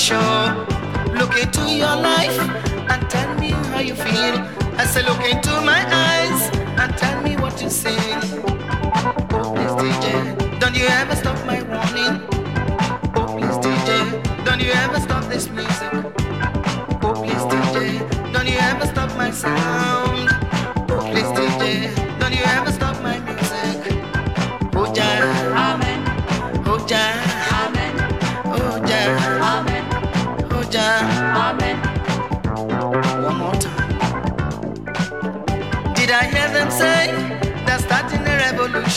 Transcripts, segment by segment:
Show. Look into your life and tell me how you feel. I say, look into my eyes and tell me what you see. Oh, please, DJ, don't you ever stop my warning. Oh, please, DJ, don't you ever stop this music. Oh, please, DJ, don't you ever stop my sound.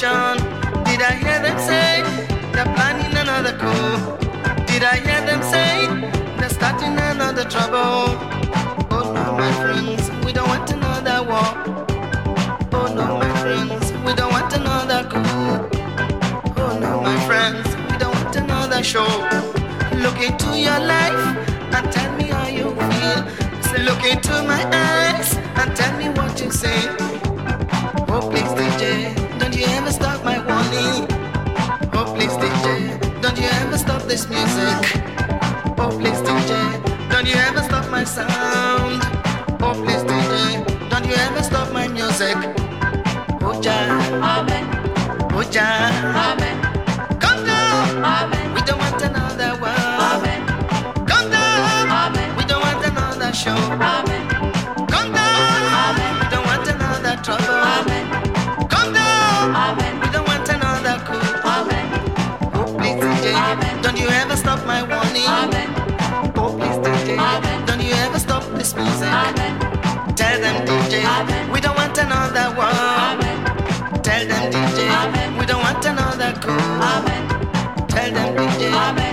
A revolution? Did I hear them say they're planning another coup? Did I hear them say they're starting another trouble? Oh no, my friends, we don't want another war. Oh no, my friends, we don't want another coup. Oh no, my friends, we don't want another show. Look into your life and tell me how you feel. Say, look into my eyes and tell me what you say. You ever stop my warning. Oh, please, DJ, don't you ever stop this music. Oh, please, DJ, don't you ever stop my sound. Oh, please, DJ, don't you ever stop my music. Oh, Amen. oh. Amen. Come down. Amen. We don't want another. Amen. Come down. Amen. We don't want another show. Amen. Another war. Amen. Tell them DJ, Amen. we don't want another coup. Amen. Tell them DJ, Amen.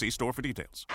See store for details.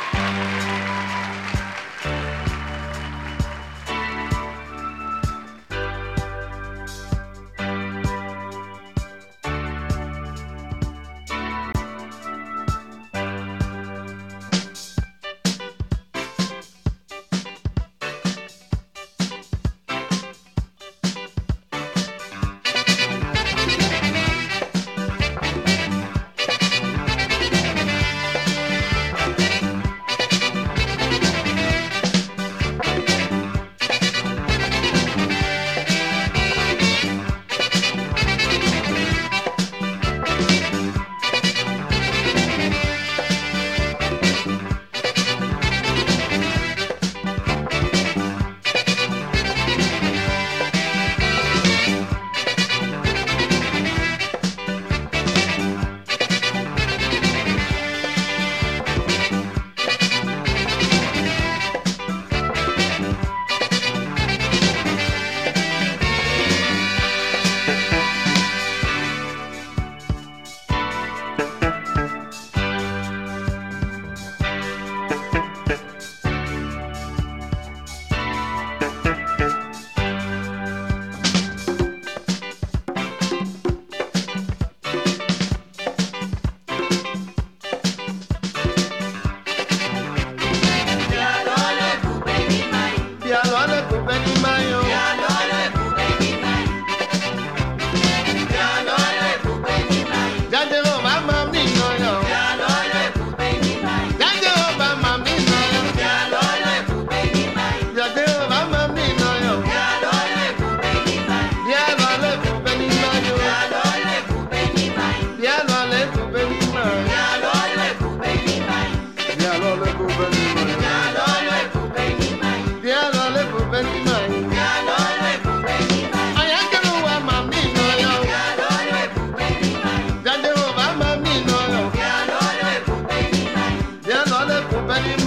many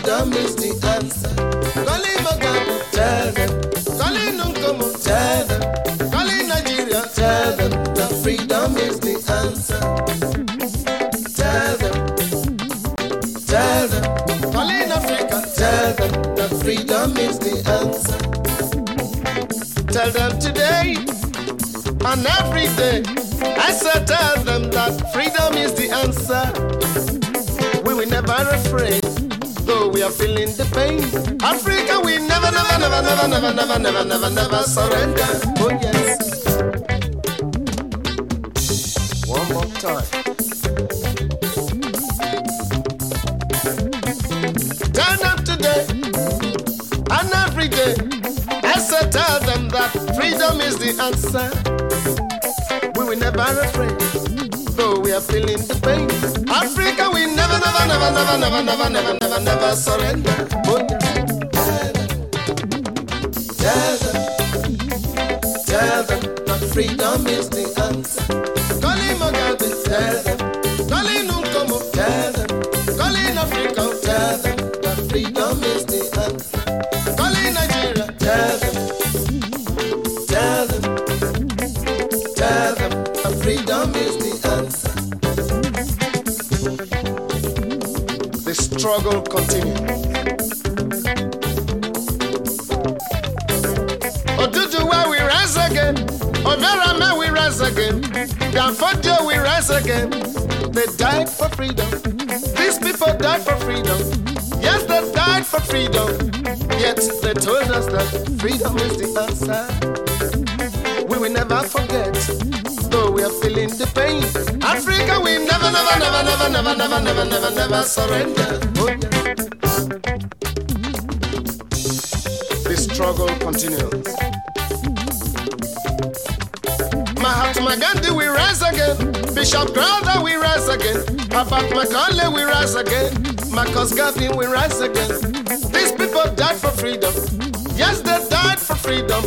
freedom is the answer. Calling Mugabe, tell them. Calling Nkomo, tell them. Calling Nigeria, tell them that freedom is the answer. Tell them, tell them. Calling Africa, tell them that freedom is the answer. Tell them today and every day. I said, tell them that freedom is the answer. We will never though we are feeling the pain. Africa, we never, never, never, never, never, never, never, never, never surrender. Oh yes. One more time. Turn up today and every day. I said, tell them that freedom is the answer. We will never afraid, though we are feeling the pain. Africa, we never, never, never, never, never, never, never, never, never surrender. Tell them, tell them that freedom is the answer. Calling Mugabe, tell them. Calling Nkomo, tell them. Calling Africa, tell them that freedom is struggle continues. Oduduwa we rise again. Omerame we rise again. Danfodio we rise again. They died for freedom. These people died for freedom. Yes, they died for freedom. Yet they told us that freedom is the answer. We will never forget, though we are feeling the pain. Africa, we never, never, never, never, never, never, never, never, never surrender. The struggle continues. Mahatma Gandhi, we rise again. Bishop Crowther, we rise again. Herbert Macaulay, we rise again. Marcus Garvey, we rise again. These people died for freedom. Yes, they died for freedom.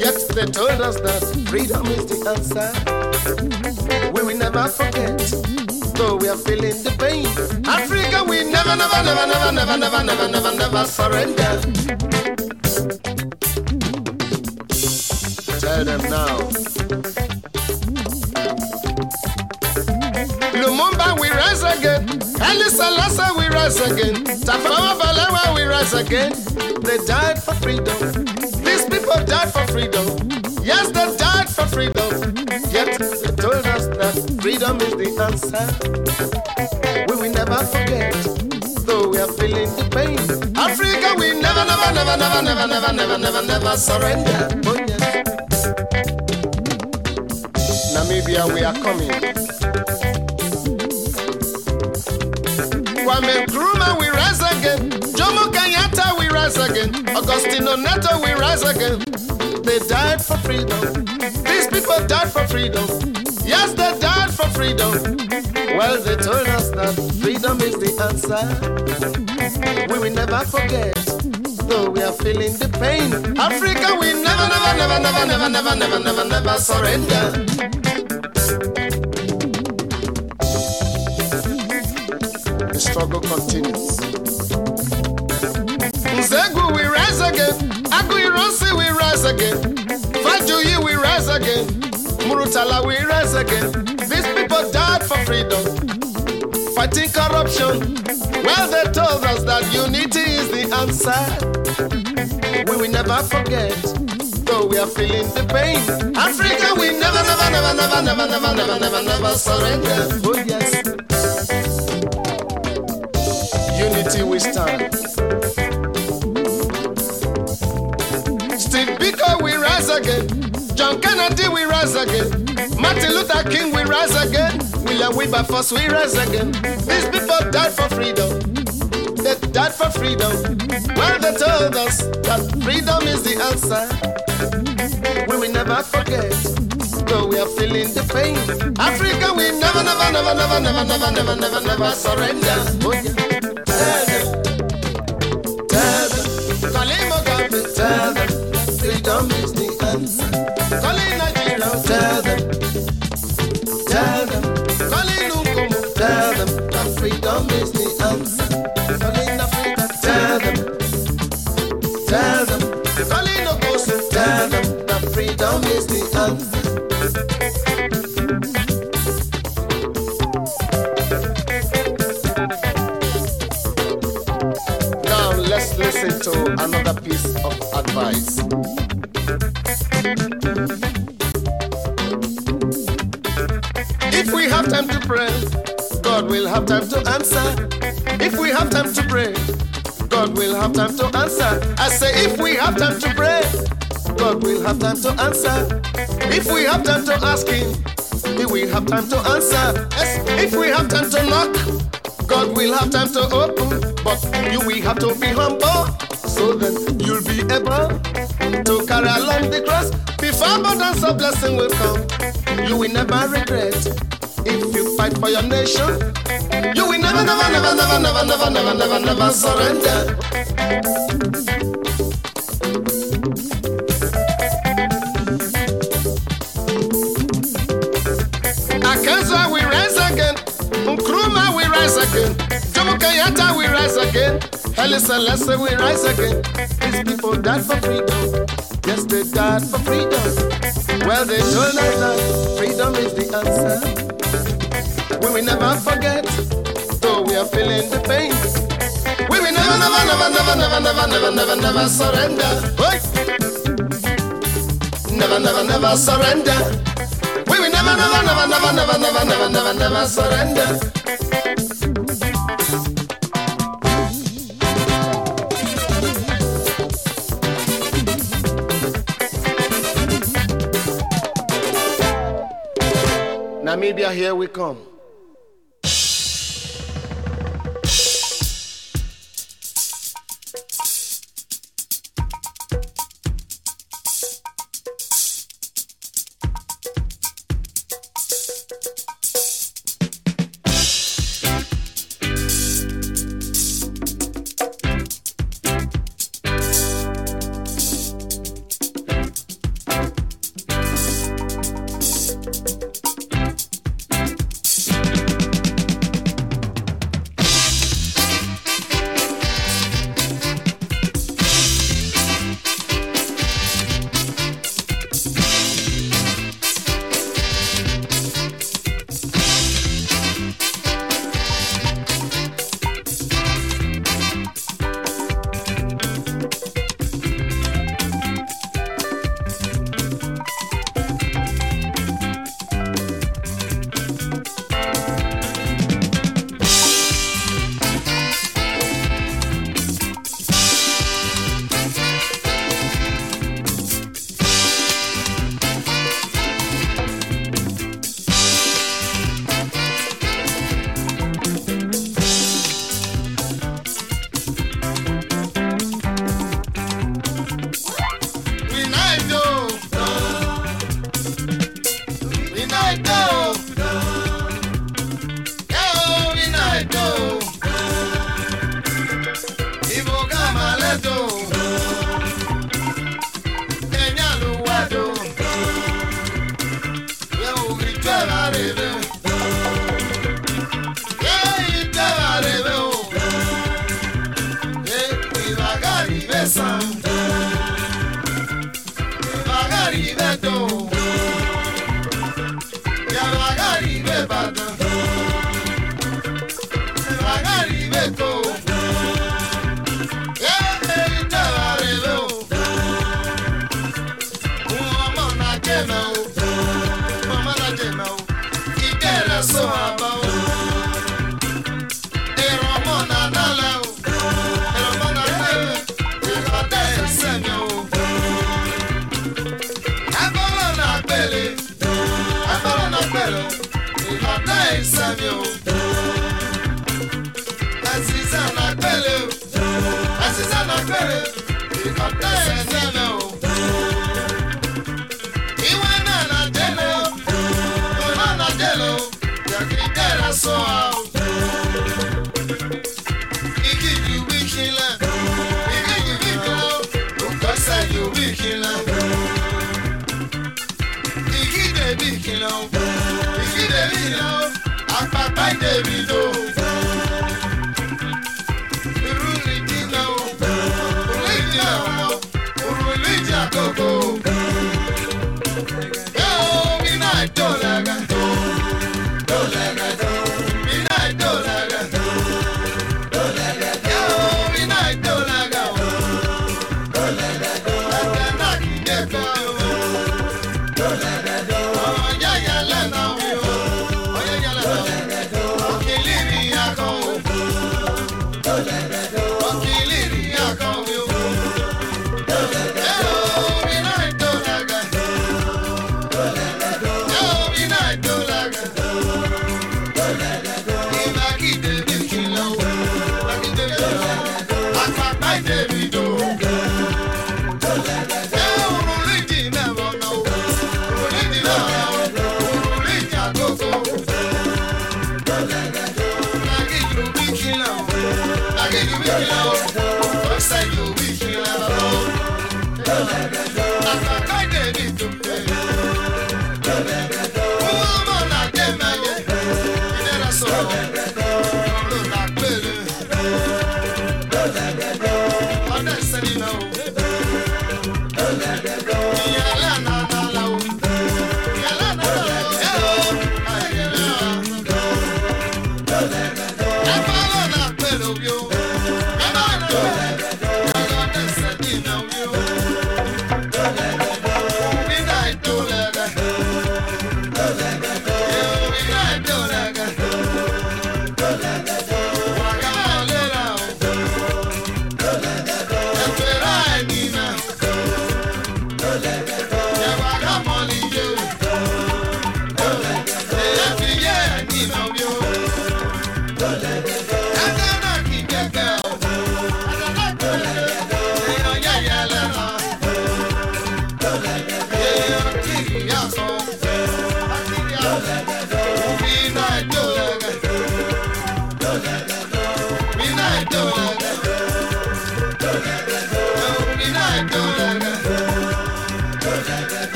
Yet they told us that freedom is the answer. Never forget, though we are feeling the pain. Africa, we never, never, never, never, never, never, never, never, never surrender. Tell them now. Lumumba, we rise again. Haile Selassie, we rise again. Tafawa Balewa, we rise again. They died for freedom. These people died for freedom. Yes, they died for freedom. Yet they told us that freedom is the answer. We will never forget, though we are feeling the pain. Africa, we never, never, never, never, never, never, never, never, never surrender. Oh, yes. Namibia, we are coming. Kwame Nkrumah, we rise again. Jomo Kenyatta, we rise again. Agostinho Neto, we rise again. They died for freedom. These died for freedom. Yes, they died for freedom. Well, they told us that freedom is the answer. We will never forget, though we are feeling the pain. Africa, we never, never, never, never, never, never, never, never, never surrender. The struggle continues. Nzeogwu, we rise again. Agu we rise again. Again. Murutala, we rise again. These people died for freedom, fighting corruption. Well, they told us that unity is the answer. We will never forget, though we are feeling the pain. Africa, we never, never, never, never, never, never, never, never, never surrender. Oh yes. Unity we stand. Steve Biko, we rise again. John Kennedy, we rise again. Martin Luther King, we rise again. William Wilberforce, we rise again. These people died for freedom. They died for freedom. Well, they told us that freedom is the answer. We will never forget, though we are feeling the pain. Africa, we never, never, never, never, never, never, never, never, never surrender. Oh, yeah. Tell them, tell them, Mugabe, tell them, freedom is the answer. Tell them, tell them, tell them that freedom is the answer. Tell them, tell them, tell them that freedom is the answer. Now let's listen to another piece of advice. Have time to pray, God will have time to answer. If we have time to pray, God will have time to answer. I say, if we have time to pray, God will have time to answer. If we have time to ask Him, He will have time to answer. If we have time to knock, God will have time to open. But you will have to be humble, so then you'll be able to carry along the cross. Before abundance of blessing will come, you will never regret. For your nation, you will never, never, never, never, never, never, never, never, never surrender. Akansa we rise again, Nkrumah we rise again, Jomo Kenyatta we rise again, Haile Selassie we rise again. These people died for freedom, yes they died for freedom. Well they told us that freedom is the answer. We will never forget, though we are feeling the pain. We will never, never, never, never, never, never, never, never, never surrender. Oi! Never, never, never surrender. We will never, never, never, never, never, never, never, never, never surrender. Namibia, here we come.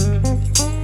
Thank you.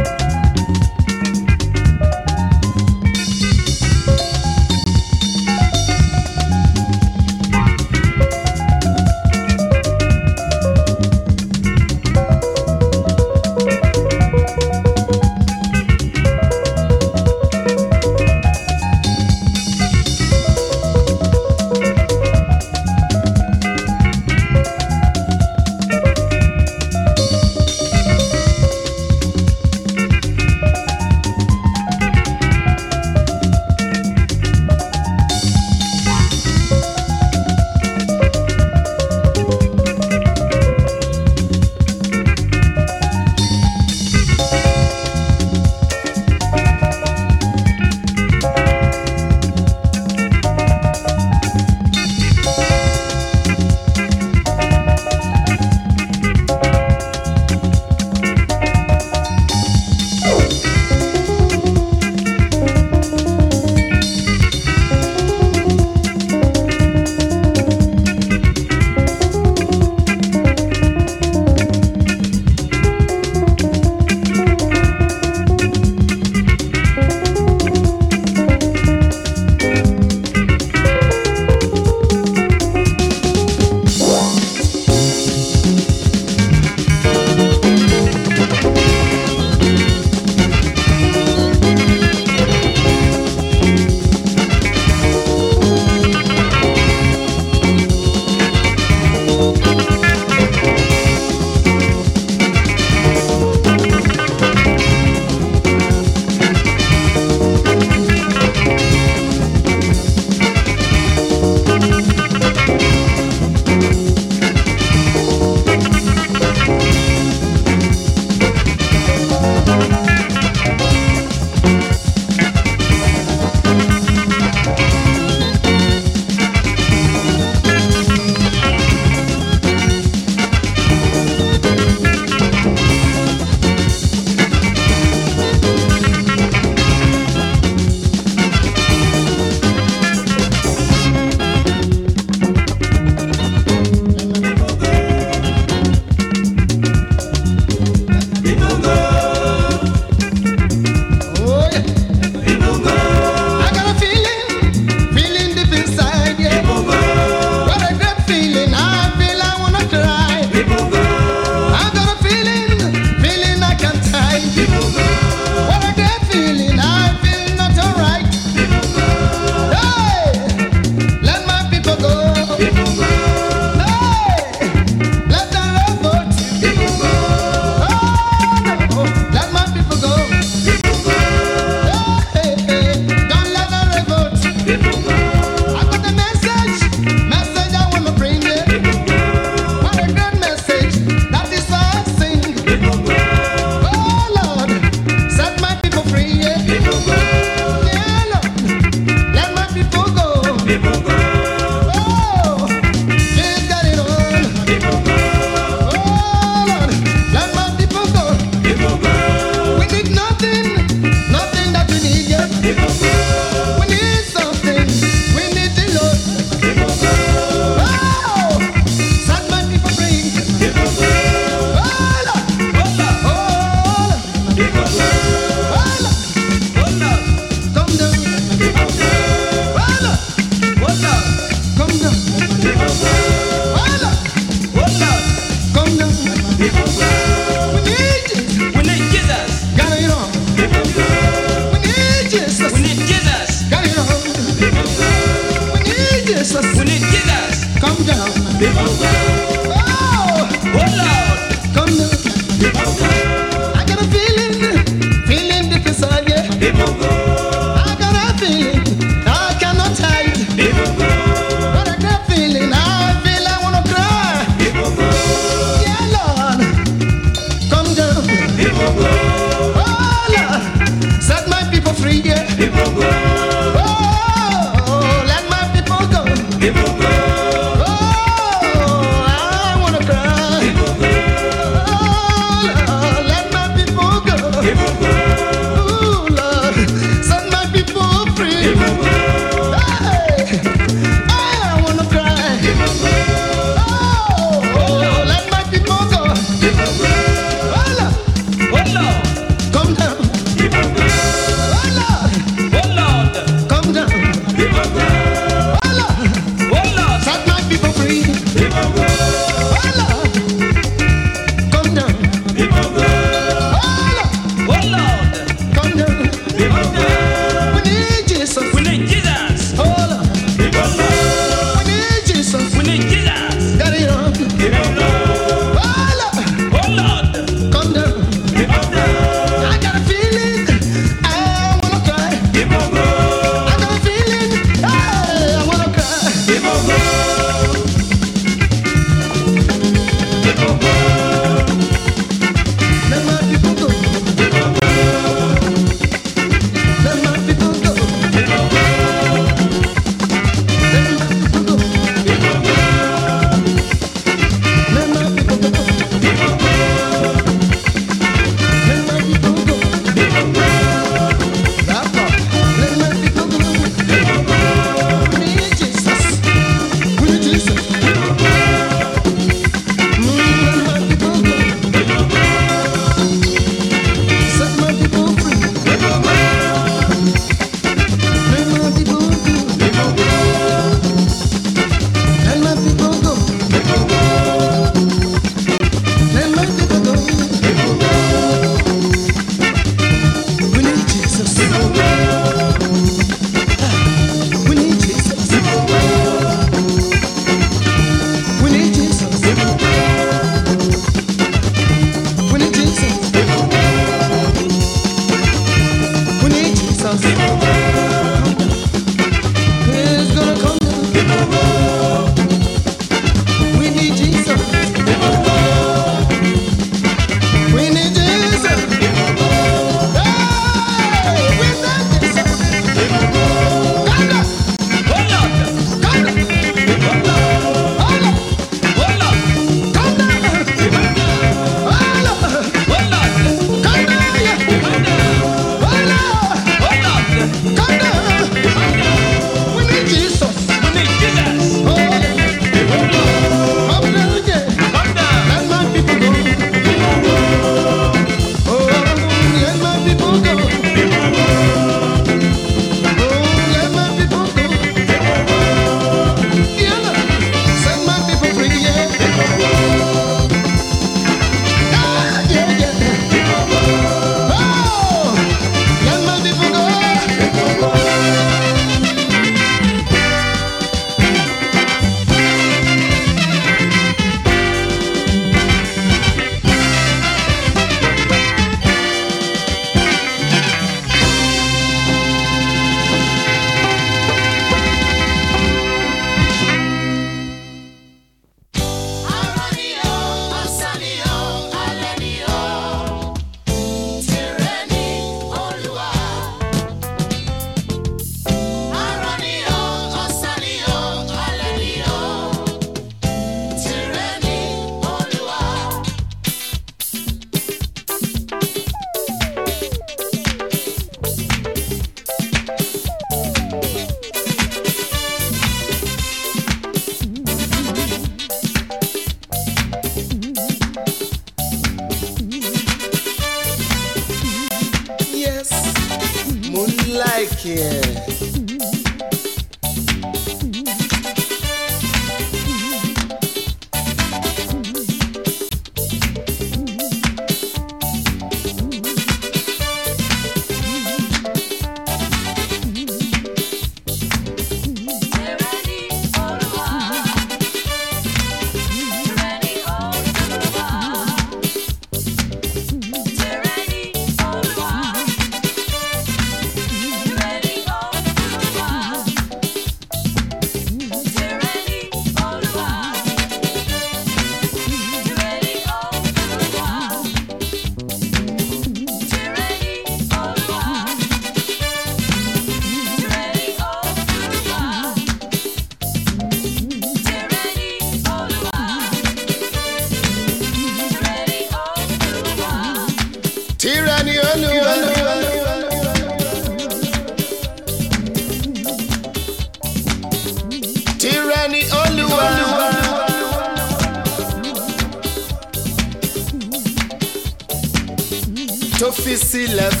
See love.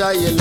y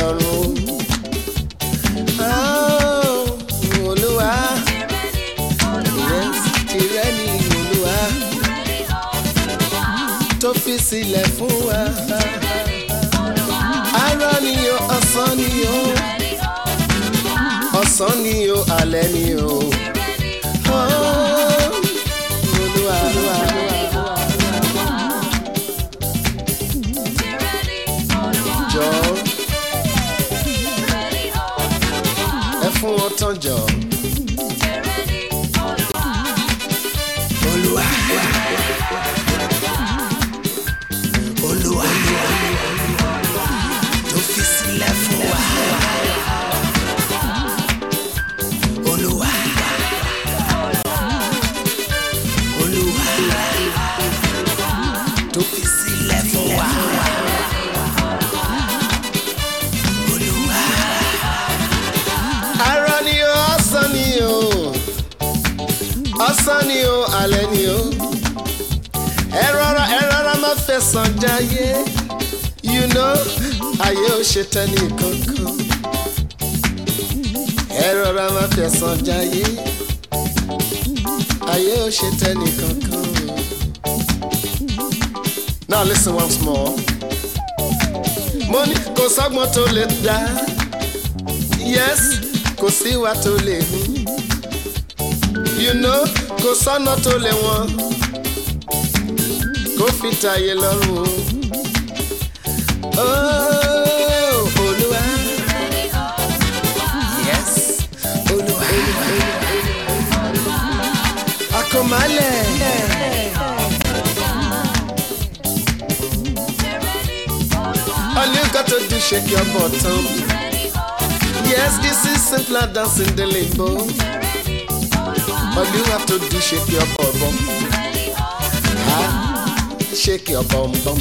tẹ̀sán you know ayé ò ṣe tẹ́ni kankan ẹ rọra máa fẹ̀sán jayé ayé ò. Now listen once more. Money ní kò sọ́gbọ́n tó lè dá. Yes, kò sí wa tó lè. You know, kò sọ́nà tó lè wọ́n kó fi tayé lọ́rùn o. Oh, Olúwa. Yes. Olúwa. Akọ̀málẹ̀. All you got to do shake your bottom. Yes, this is simpler dancing the limbo. All you have to do shake your bottom bum bum.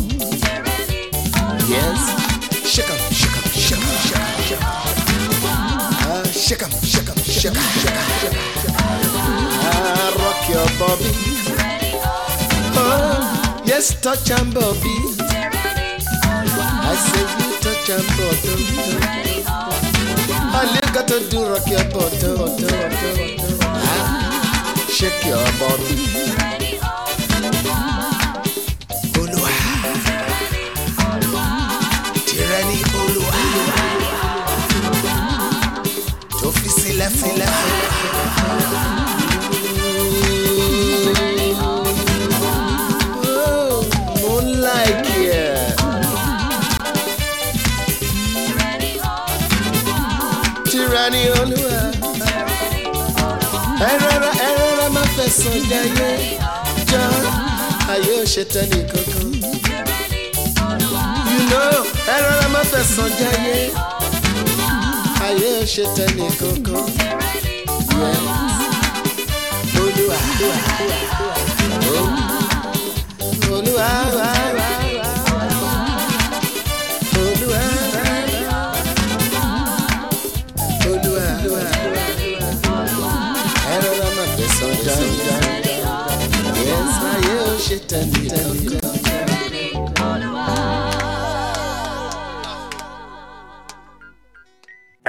Yes. Shake 'em, shake 'em, shake 'em, shake 'em, shake 'em. Ah, shake 'em, shake 'em, shake 'em, shake 'em, shake 'em. Ah, rock your bobby. Oh, yes, touch and bobby. I say you touch and bobby. All you got to do rock your bottom. Ah, shake your bobby. Má fẹ̀sọ̀ jayé. Jọ ayé ò ṣe tẹ́lẹ̀ kankan. You know, ẹ rọra má fẹ̀sọ̀ jayé. Ayé ò ṣe. Olúwa. Oh. Olúwa. Olúwa.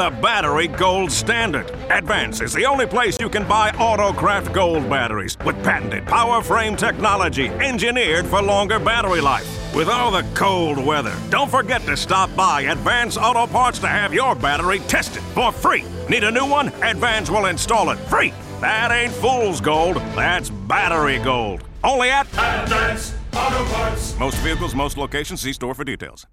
The battery gold standard. Advance is the only place you can buy Autocraft Gold batteries with patented power frame technology engineered for longer battery life. With all the cold weather, don't forget to stop by Advance Auto Parts to have your battery tested for free. Need a new one? Advance will install it free. That ain't fool's gold, that's battery gold. Only at Advance Auto Parts. most vehicles, most locations. See store for details.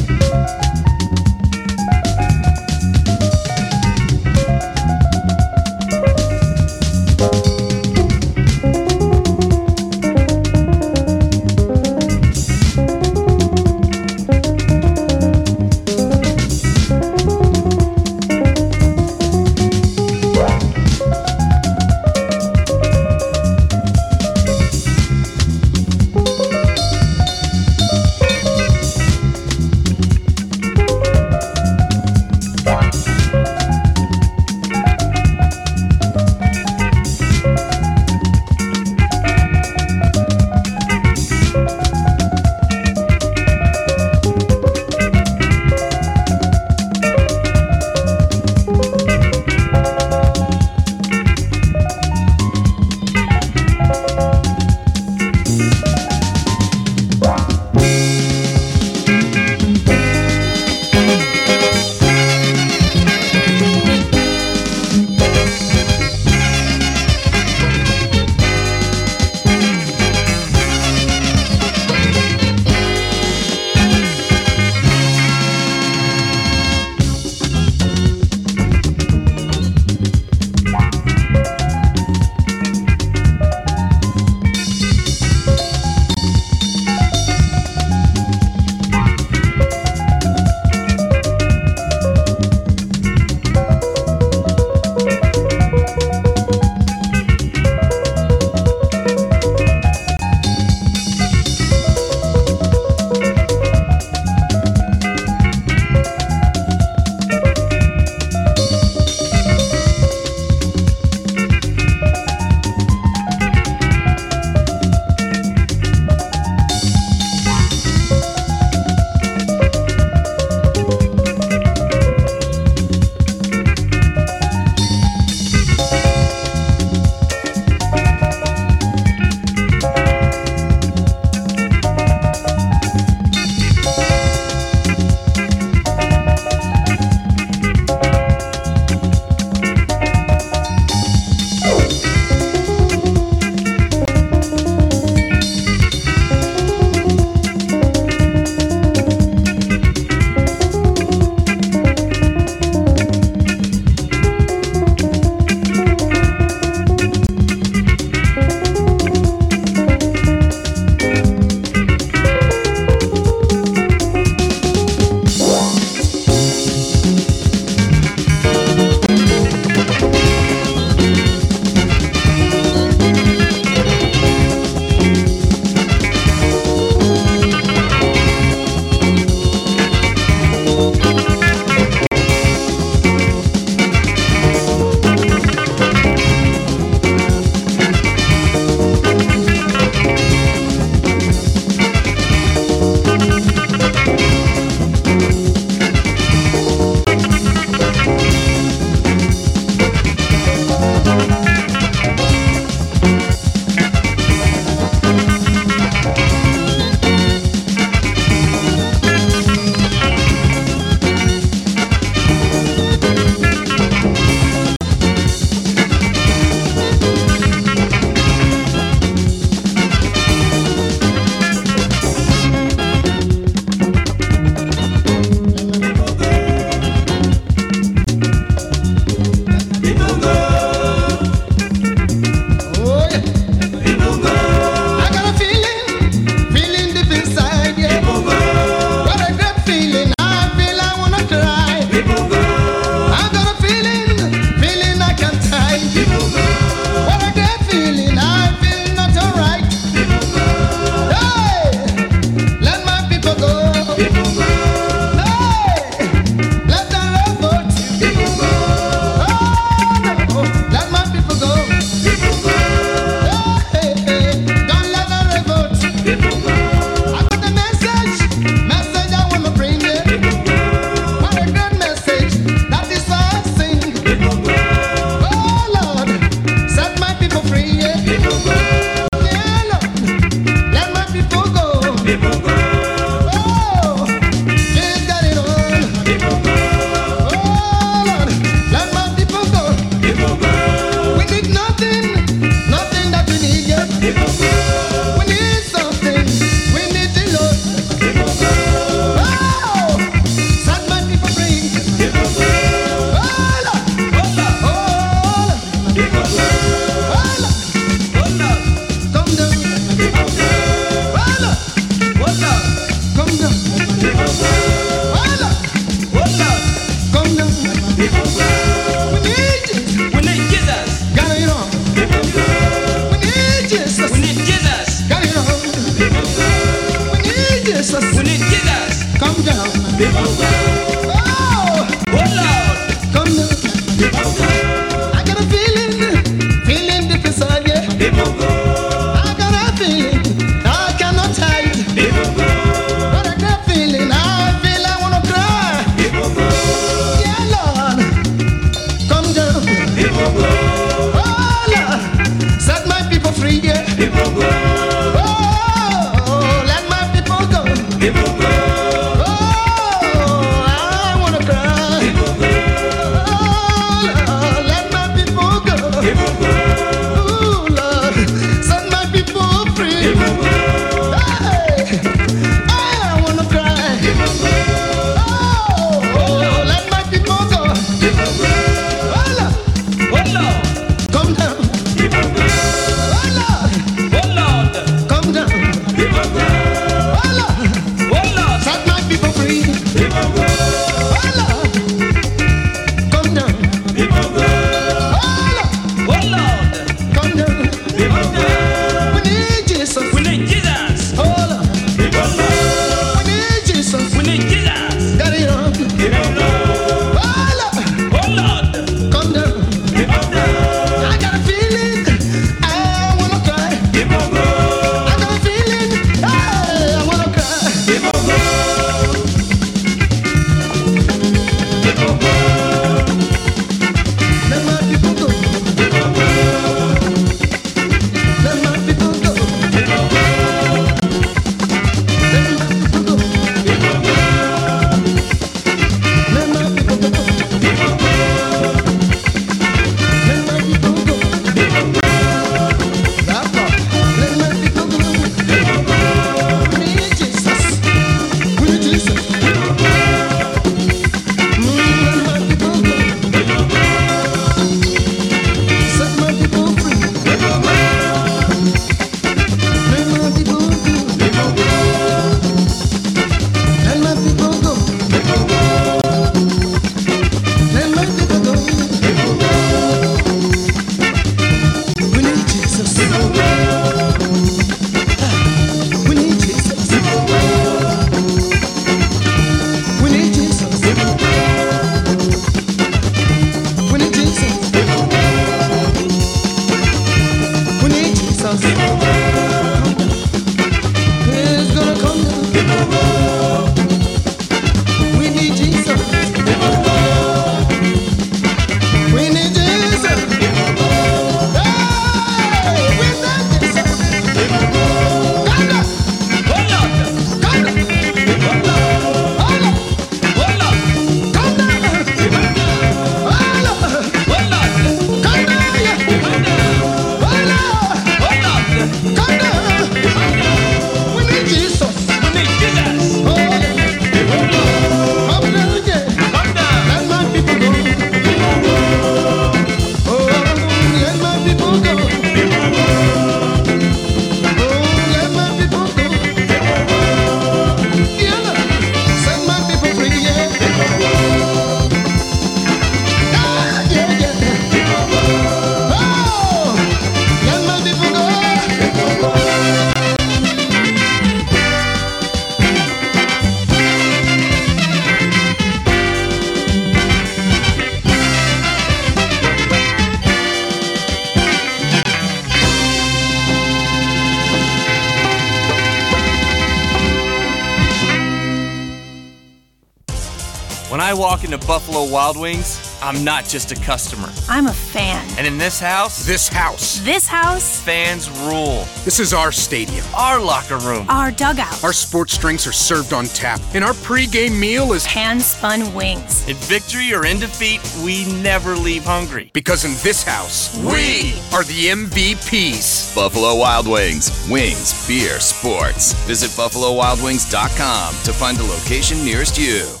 Wild Wings, I'm not just a customer. I'm a fan. And in this house, this house, this house, fans rule. This is our stadium, our locker room, our dugout. Our sports drinks are served on tap, and our pregame meal is hand spun wings. In victory or in defeat, we never leave hungry. Because in this house, we are the MVPs. Buffalo Wild Wings, wings, beer, sports. Visit BuffaloWildWings.com to find the location nearest you.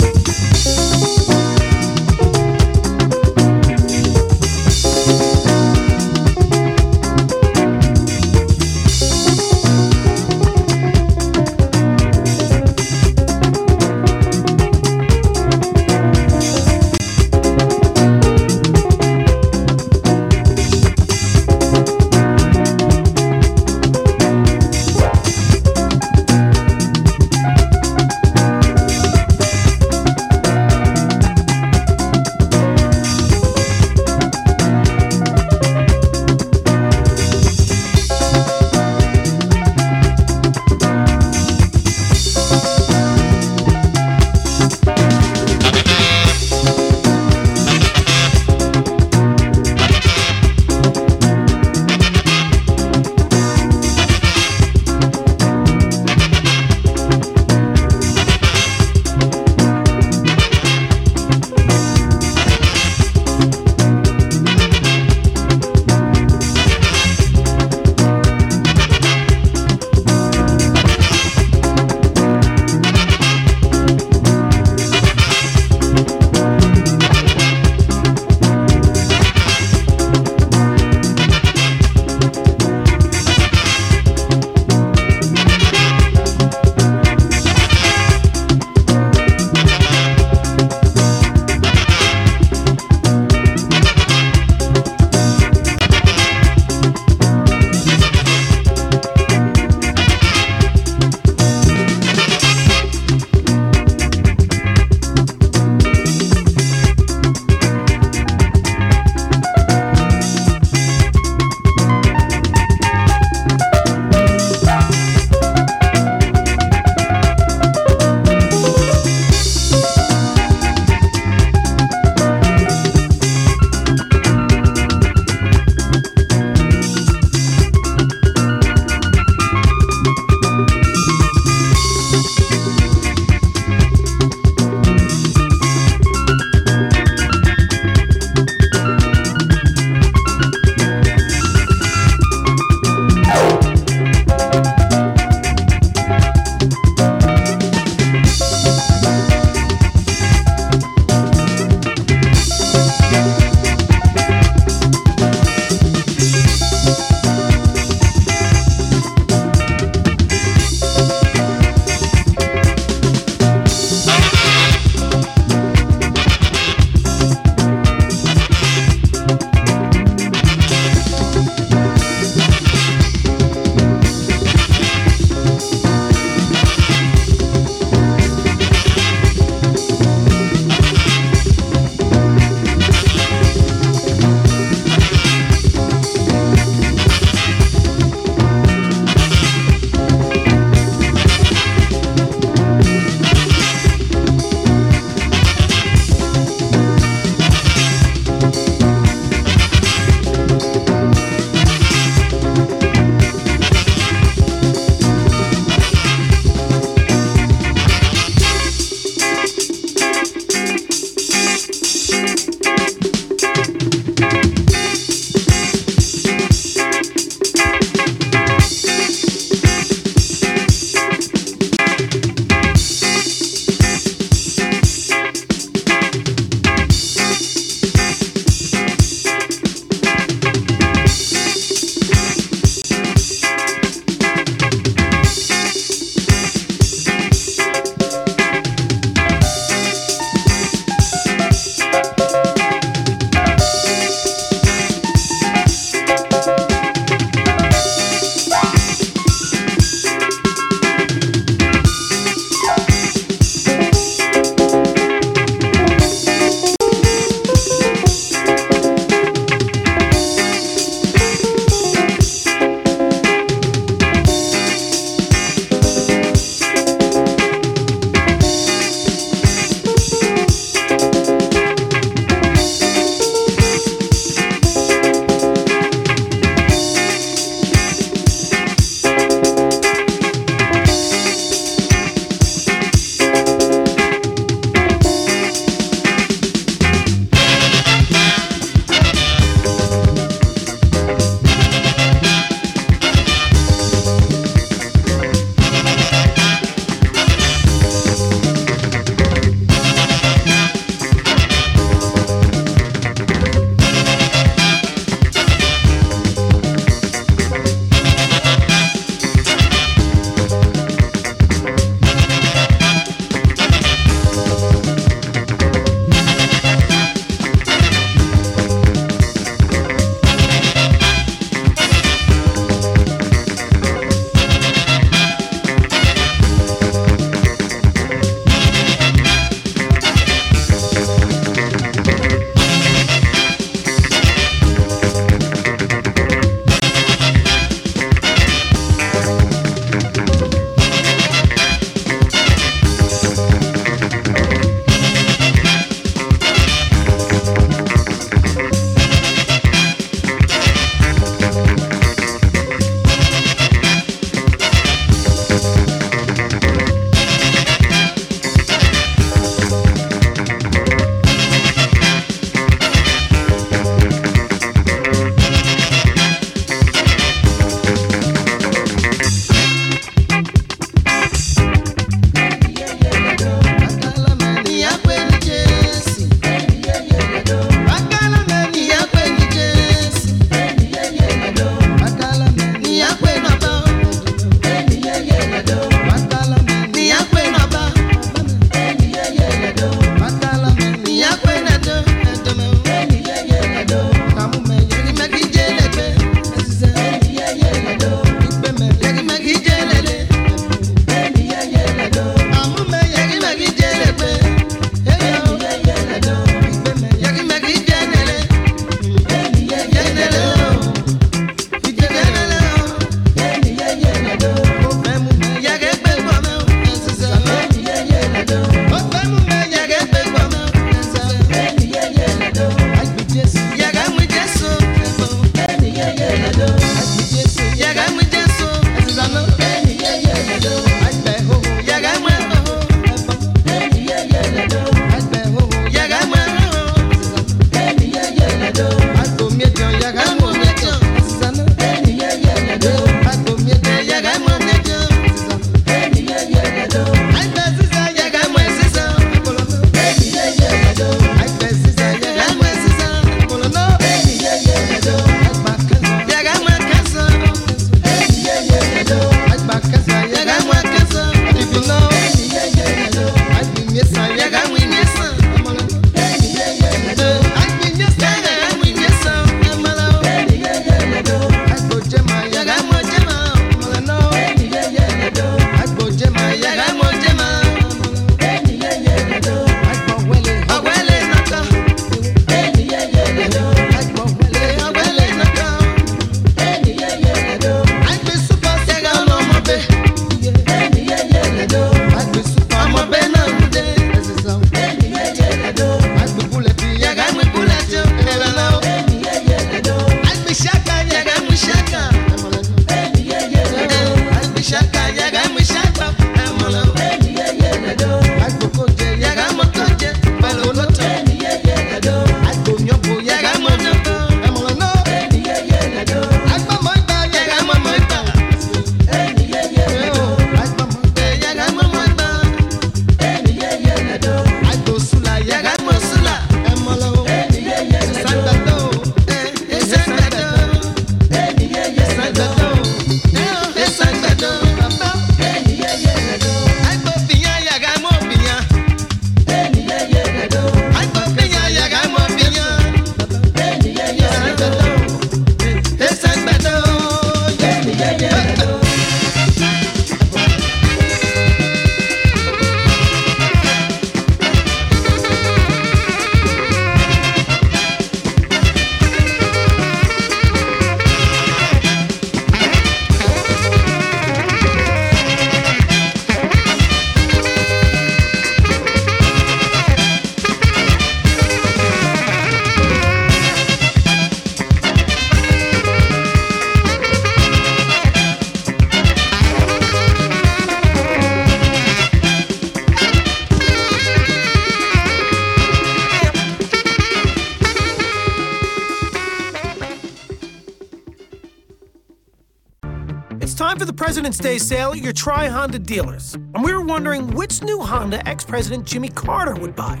President's Day sale at your Tri Honda dealers, and we were wondering which new Honda ex President Jimmy Carter would buy.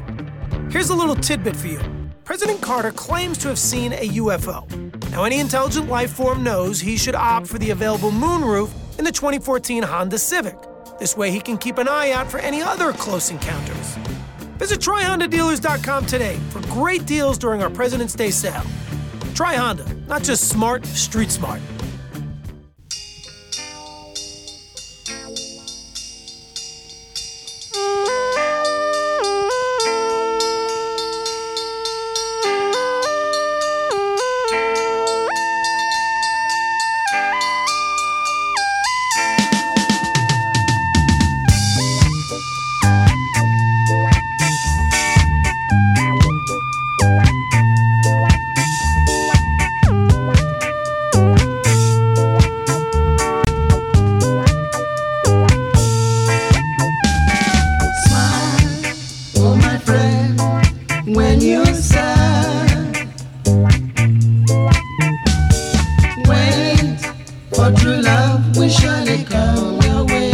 Here's a little tidbit for you President Carter claims to have seen a UFO. Now, any intelligent life form knows he should opt for the available moonroof in the 2014 Honda Civic. This way, he can keep an eye out for any other close encounters. Visit tryhondadealers.com today for great deals during our President's Day sale. Try Honda, not just smart, street smart. True love will surely come your way.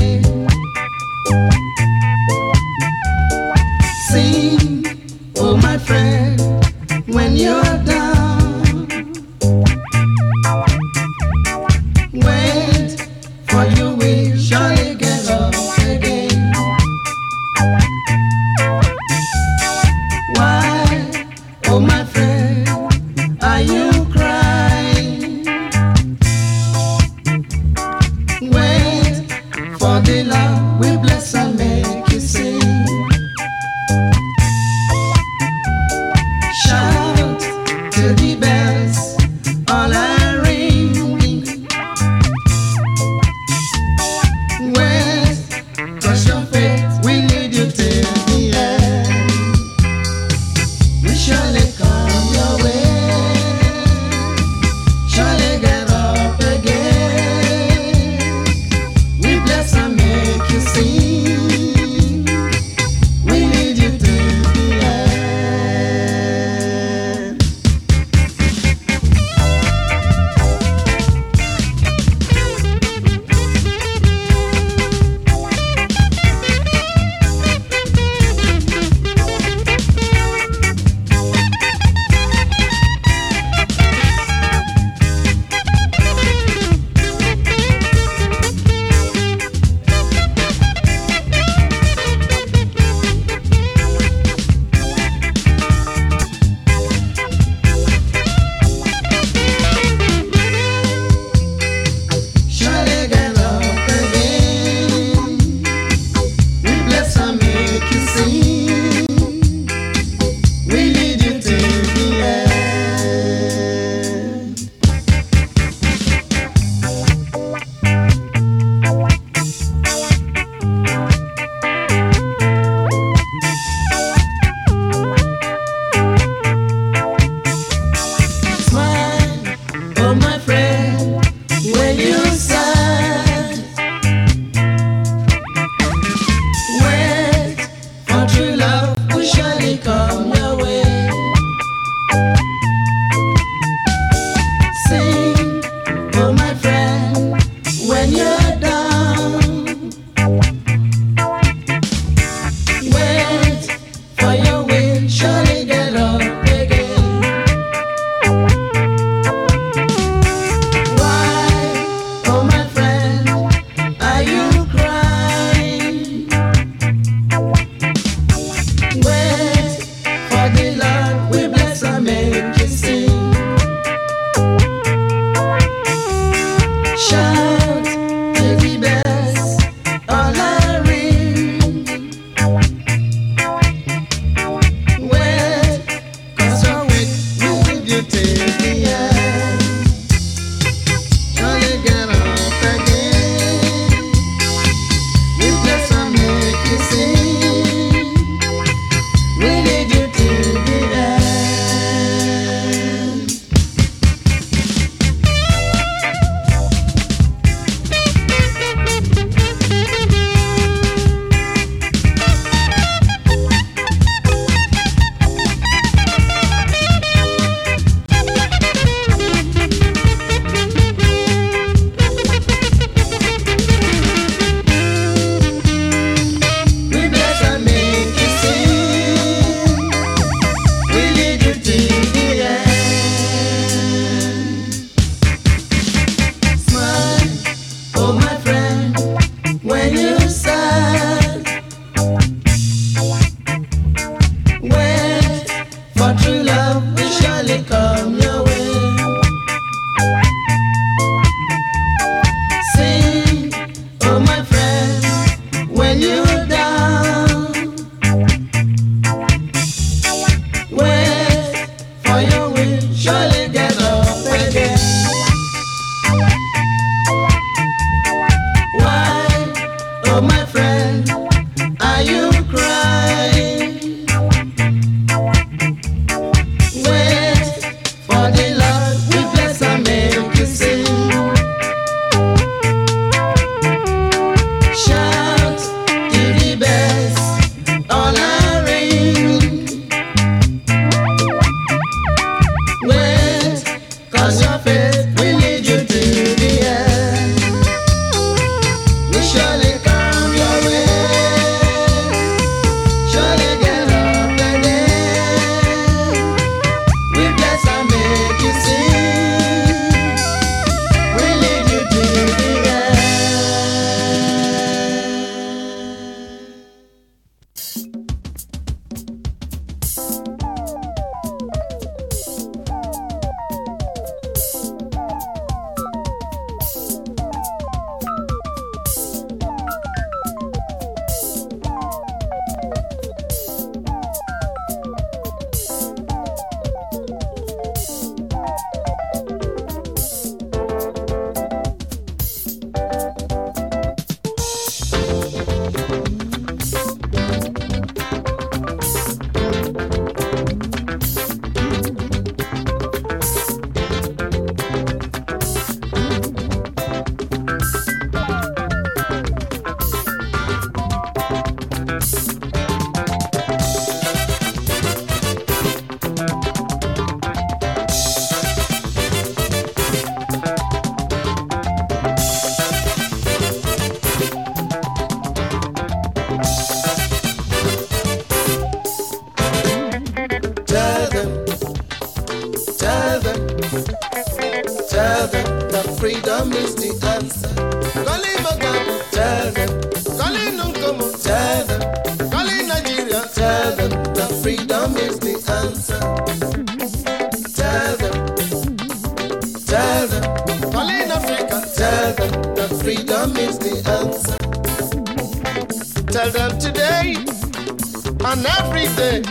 And every day.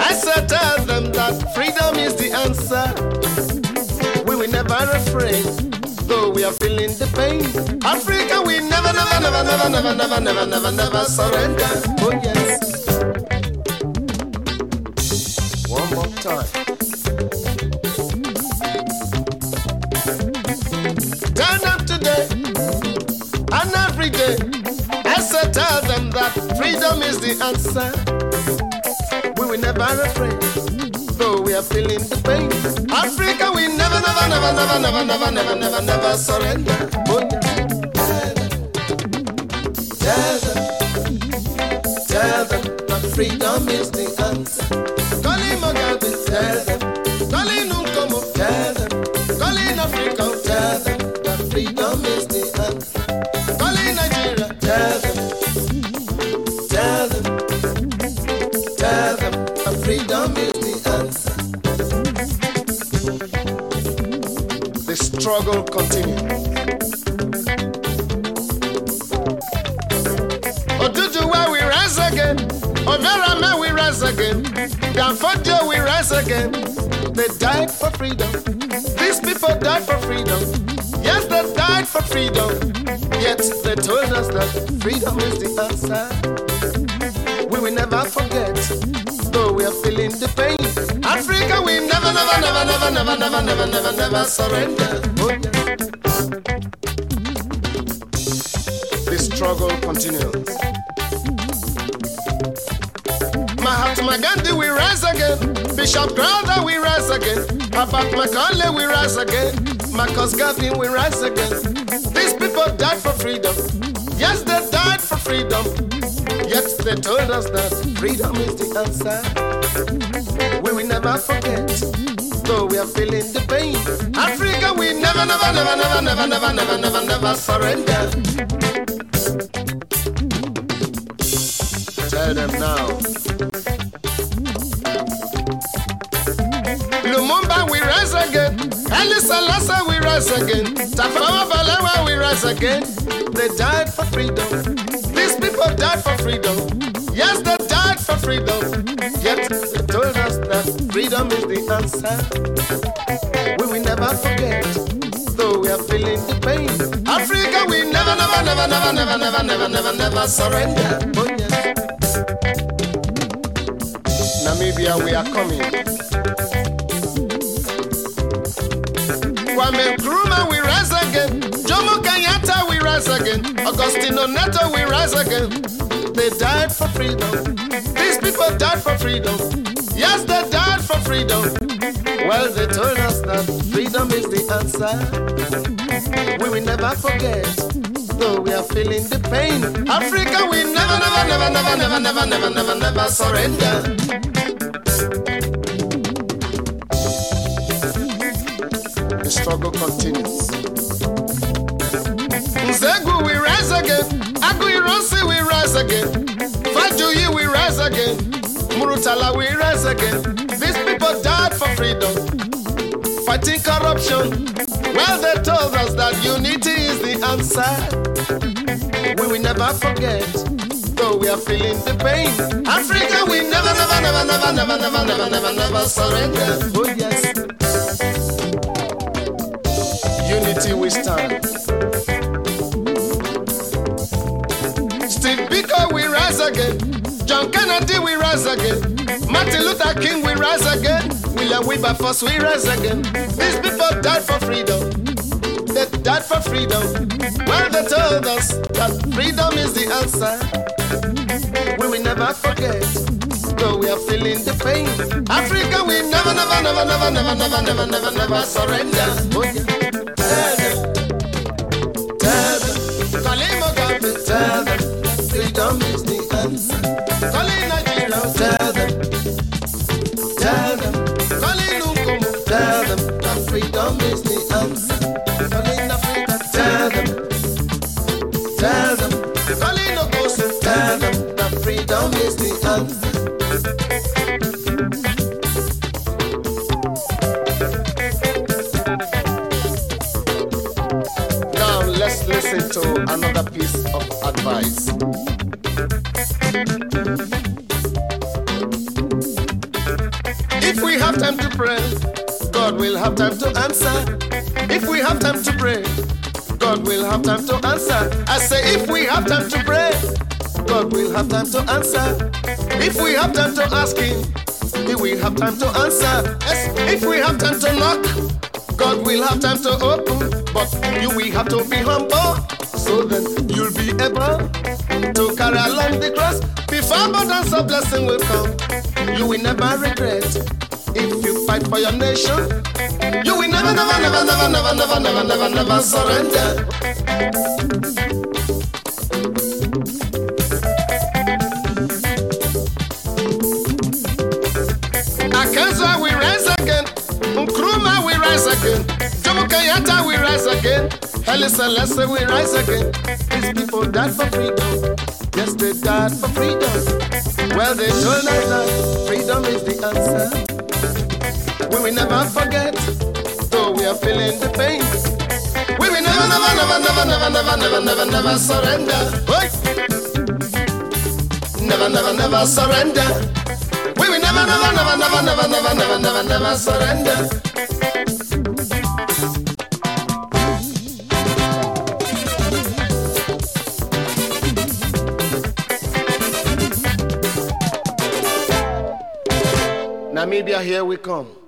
I say tell them that freedom is the answer. We will never afraid, though we are feeling the pain. Africa, we never, never, never, never, never, never, never, never, never surrender. Oh yes. One more time. Tell them today and every day. I say tell them that freedom is the answer. Afraid, though we are feeling the pain. Africa, we never, never, never, never, never, never, never, never, never surrender. Oh. Tell them, tell them that freedom is the answer. Calling Mugabe, tell them. Struggle continues. Oduduwa, we rise again. Overame, we rise again. Danfodio, we rise again. They died for freedom. These people died for freedom. Yes, they died for freedom. Yet they told us that freedom is the answer. We will never forget, though we are feeling the pain never, never, never, never, never, never, never, never surrender. The struggle continues. Mahatma Gandhi, we rise again. Bishop Crowther, we rise again. Papa Macaulay, we rise again. Marcus Garvey, we rise again. These people died for freedom. Yes, they died for freedom. Yet they told us that freedom is the answer. We will never forget, though we are feeling the pain. Africa, we never, never, never, never, never, never, never, never, never surrender. Tell them now. Lumumba, we rise again. Haile Selassie, we rise again. Tafawa Balewa, we rise again. They died for freedom. Died for freedom. Yes, they died for freedom. Yet they told us that freedom is the answer. We will never forget, though we are feeling the pain. Africa, we never, never, never, never, never, never, never, never, never surrender. Oh, yes. Namibia, we are coming. Kwame Nkrumah, we rise again. Jomo Kenyatta, we rise again. Agostinho Neto, we rise again. They died for freedom. These people died for freedom. Yes, they died for freedom. Well, they told us that freedom is the answer. We will never forget, though we are feeling the pain. Africa, we never, never, never, never, never, never, never, never, never surrender. The struggle continues. Nzeogwu, we rise again. Aguiyi-Ironsi, we rise again. Fajuyi, we rise again. Murutala, we rise again. These people died for freedom, fighting corruption. Well, they told us that unity is the answer. We will never forget, though we are feeling the pain. Africa, we never, never, never, never, never, never, never, never, never surrender. Oh yes. Unity we stand. Rise again. John Kennedy, we rise again. Martin Luther King, we rise again. William Wilberforce, we rise again. These people died for freedom. They died for freedom. Well, they told us that freedom is the answer. We will never forget, though we are feeling the pain. Africa, we never, never, never, never, never, never, never, never, never surrender. Oh, yeah. Answer. If we have time to ask Him, He will have time to answer. Yes, if we have time to knock, God will have time to open. But you will have to be humble, so that you'll be able to carry along the cross. Before abundance of blessing will come, you will never regret. If you fight for your nation, you will never, never, never, never, never, never, never, never, never surrender. Haile Selassie we rise again. These people died for freedom, yes they died for freedom. Well they told us that freedom is the answer. We will never forget, though we are feeling the pain. We will never, never, never, never, never, never, never, never, never surrender. Oi! Never, never, never surrender. We will never, never, never, never, never, never, never, never, never surrender. Namibia, here we come.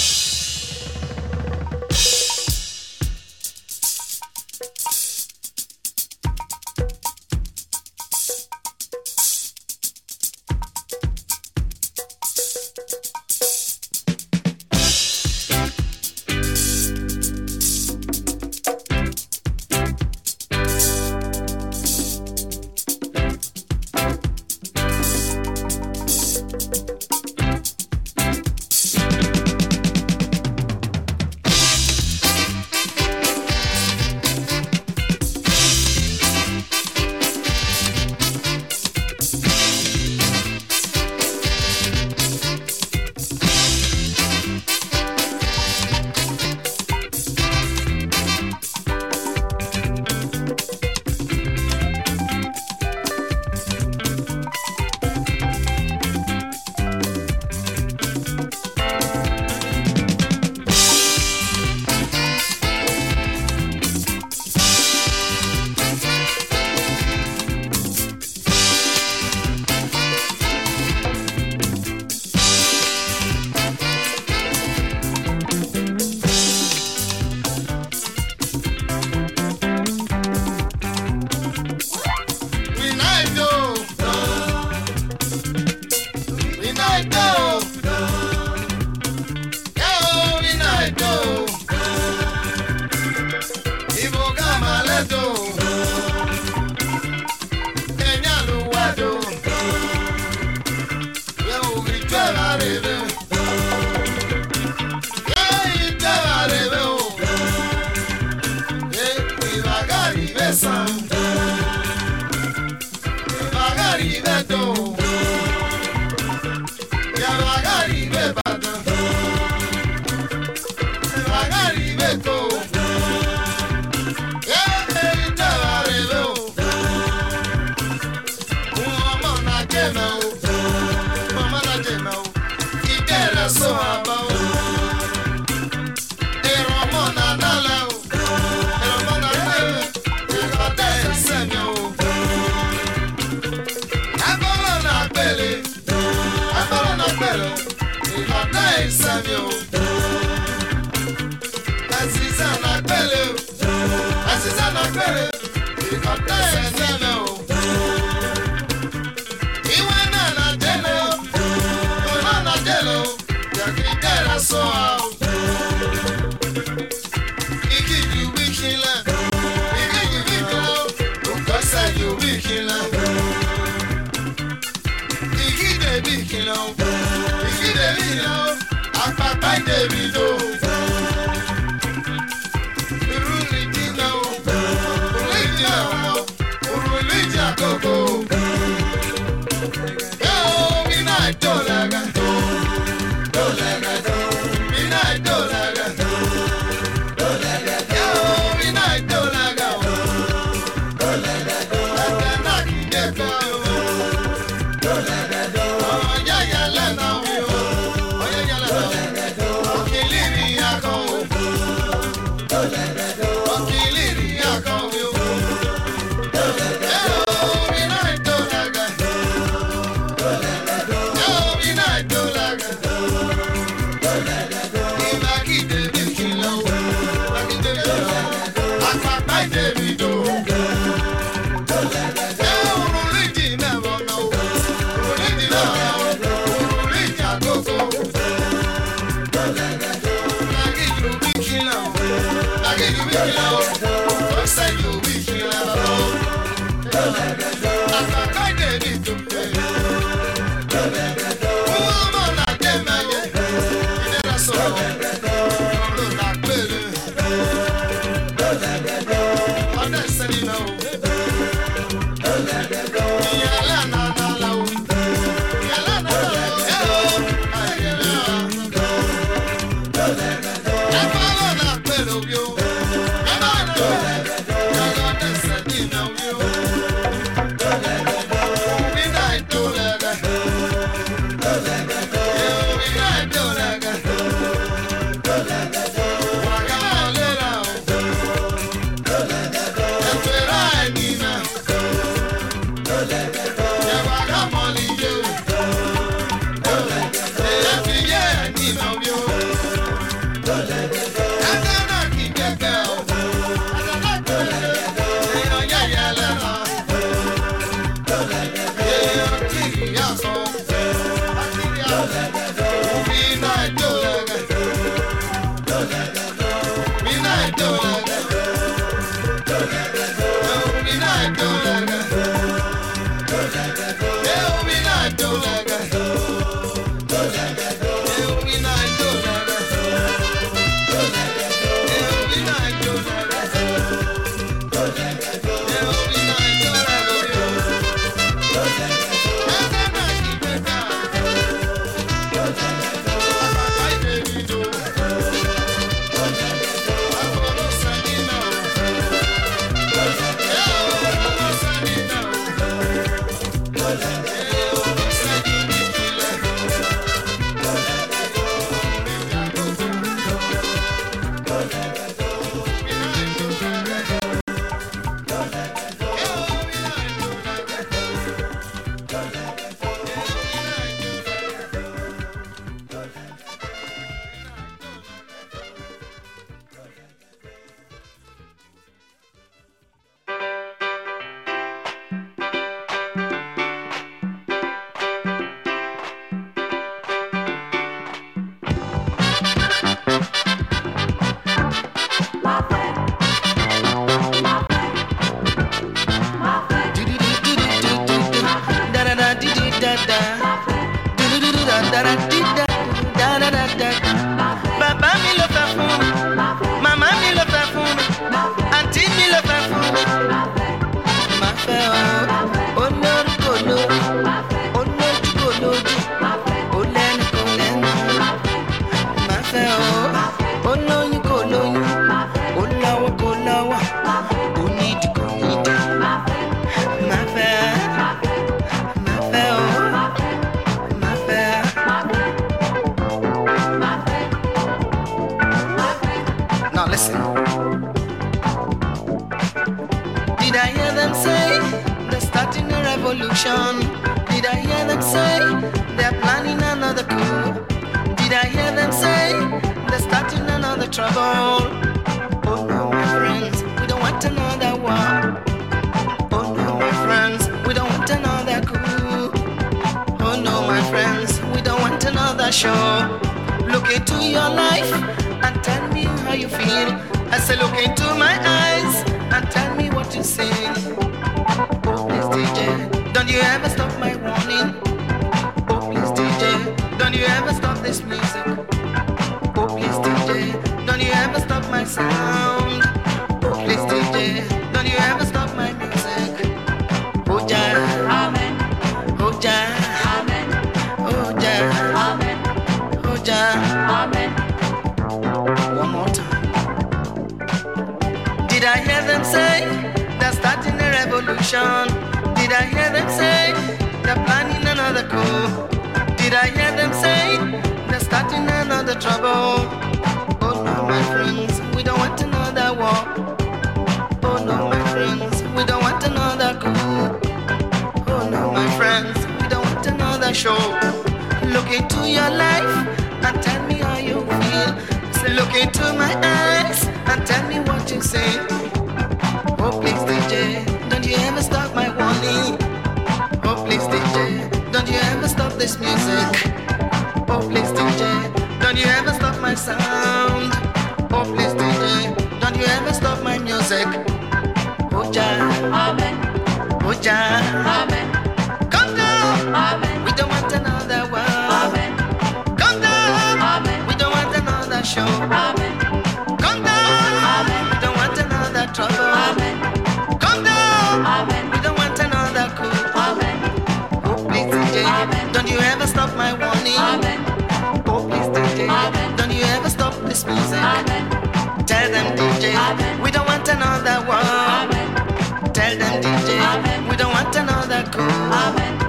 You feel. I say, look into my eyes and tell me what you see. Oh, please, DJ, don't you ever stop my warning. Oh, please, DJ, don't you ever stop this music. Oh, please, DJ, don't you ever stop my sound. A? Did I hear them say they're planning another coup? Did I hear them say they're starting another trouble? Oh no, my friends, we don't want another war. Oh no, my friends, we don't want another coup. Oh no, my friends, we don't want another show. Look into your life and tell me how you feel. Say, look into my eyes and tell me what you say. Oh, please, DJ, you ever stop my warning. Oh, please, DJ, don't you ever stop this music. Oh, please, DJ, don't you ever stop my sound. Oh, please, DJ, don't you ever stop my music. Oh, Jah, Amen. oh, Jah, Amen. Warning. Amen. Oh, please, DJ. Amen. Don't you ever stop this music. Amen. Tell them, DJ. Amen. We don't want another war. Amen. Tell them, DJ. Amen. We don't want another coup. Amen.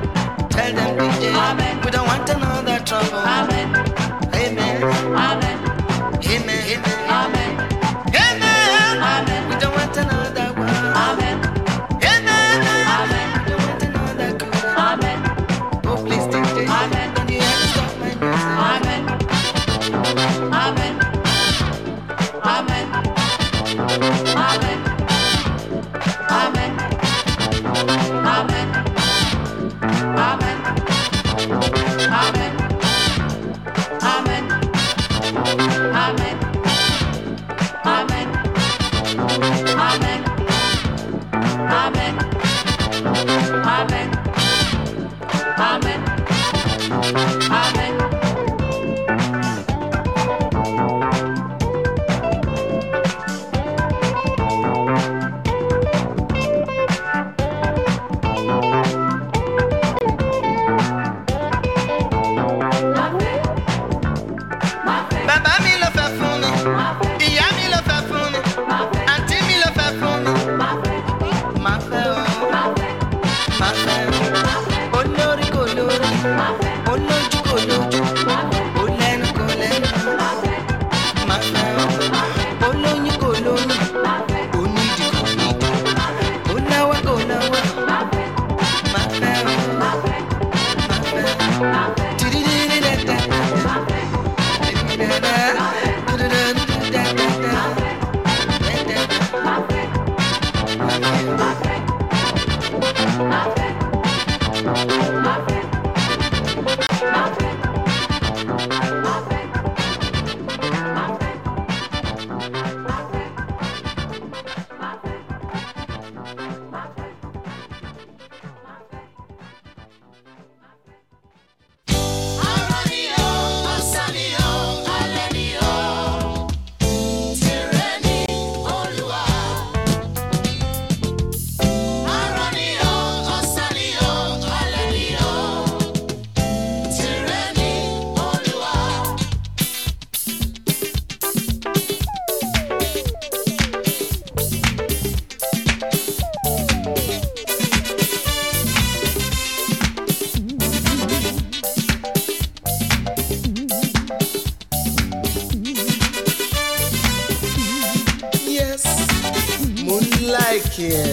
It.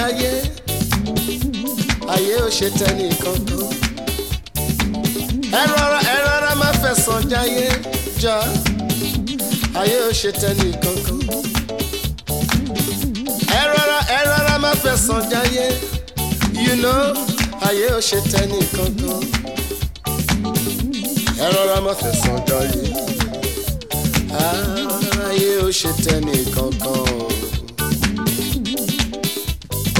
Jáyé. Ayé ò ṣe tẹ́ni kankan. Ẹ rọra ẹ rọra má fẹ̀sọ̀ jáyé. Jọ ayé ò ṣe tẹ́ni kankan. Ẹ rọra ẹ rọra má fẹ̀sọ̀ jáyé. You know ayé ò ṣe tẹ́ni kankan. Ẹ rọra má fẹ̀sọ̀ jáyé. Ayé ò ṣe tẹ́ni kankan.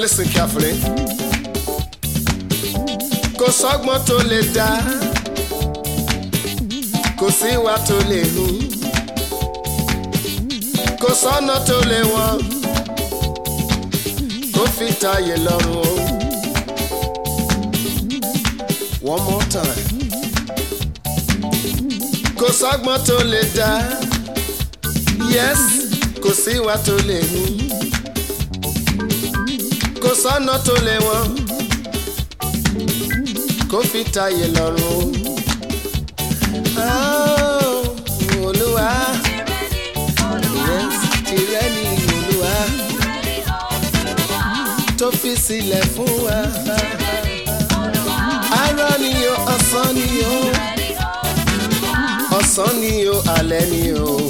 listen carefully. Kò sọ́gbọ́n tó lè dá, kò sí ìwà tó lè hù, kò sọ́nà tó lè wọ́n, kó fi tayé lọ́rùn o. One more time. Kò sọ́gbọ́n tó lè dá, yes, kò sí ìwà tó lè hù kò sọ́nà tó lè wọ́n kó fi tayé lọ́rùn o. Oh, olúwa tìrẹ ni olúwa tó fi sílẹ̀ fún wa. arọ ni o ọ̀sán ni o ọ̀sán ni o alẹ́ ni o.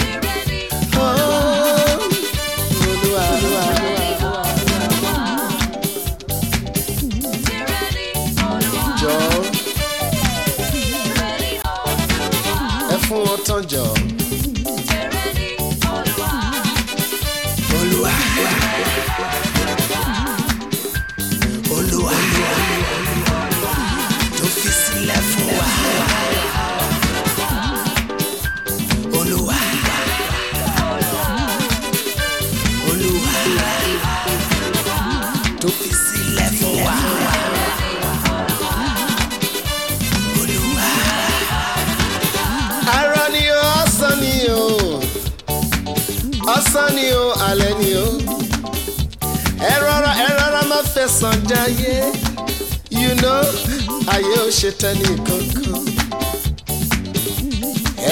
ayé ò ṣe tẹ́ni kankan.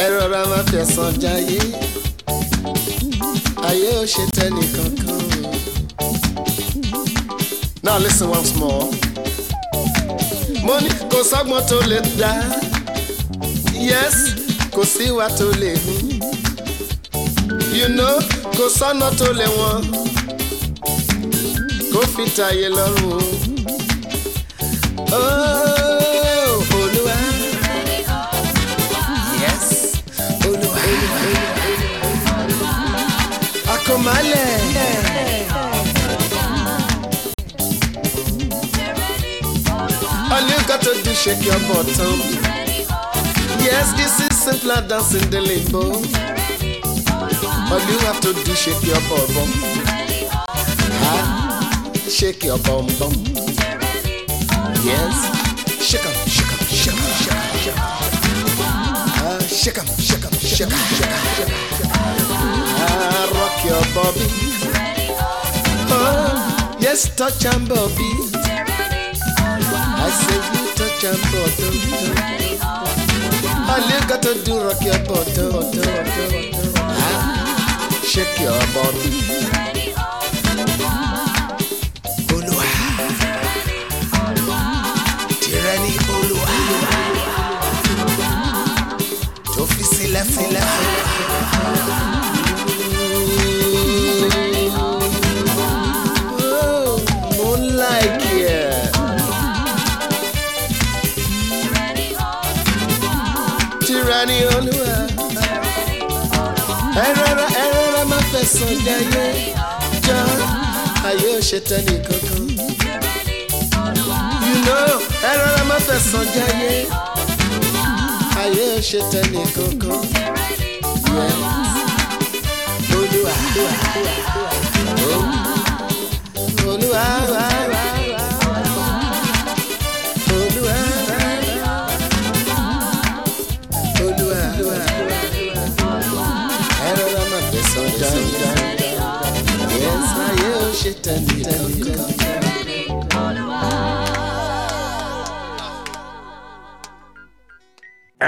Ẹ rọra má fẹ̀sán jayé, ayé ò ṣe tẹ́ni kankan. Now listen once more. Mo ní kò sọ́gbọ́n tó lè dá yes kò sí ìwà tó lè hù you know kò sọ́nà tó lè wọ́n kó fi tàyè lọ́rùn o. Oh, All you got to do shake your bottom. Yes, this is simpler dancing the limbo. All you have to do shake your bum. Ah, shake your bum bum. Yes, shake 'em, shake 'em, shake 'em, shake 'em, shake 'em. Ah, shake 'em, shake 'em, shake 'em, shake 'em, shake 'em. Ah, rock your bobby. Oh, yes, touch and bobby. I say you touch and bottom. All you got to do rock your bottom. Ah, shake your body. Olúwa. Tìrẹ ni Olúwa. Tó fi sílẹ̀ jayé. Jọ ayé ò ṣe tẹ́ni kankan. You know ẹ rọra má fẹ̀sọ̀ jayé. Ayé ò ṣe tẹ́ni kankan. Yes. Olúwa. Oh.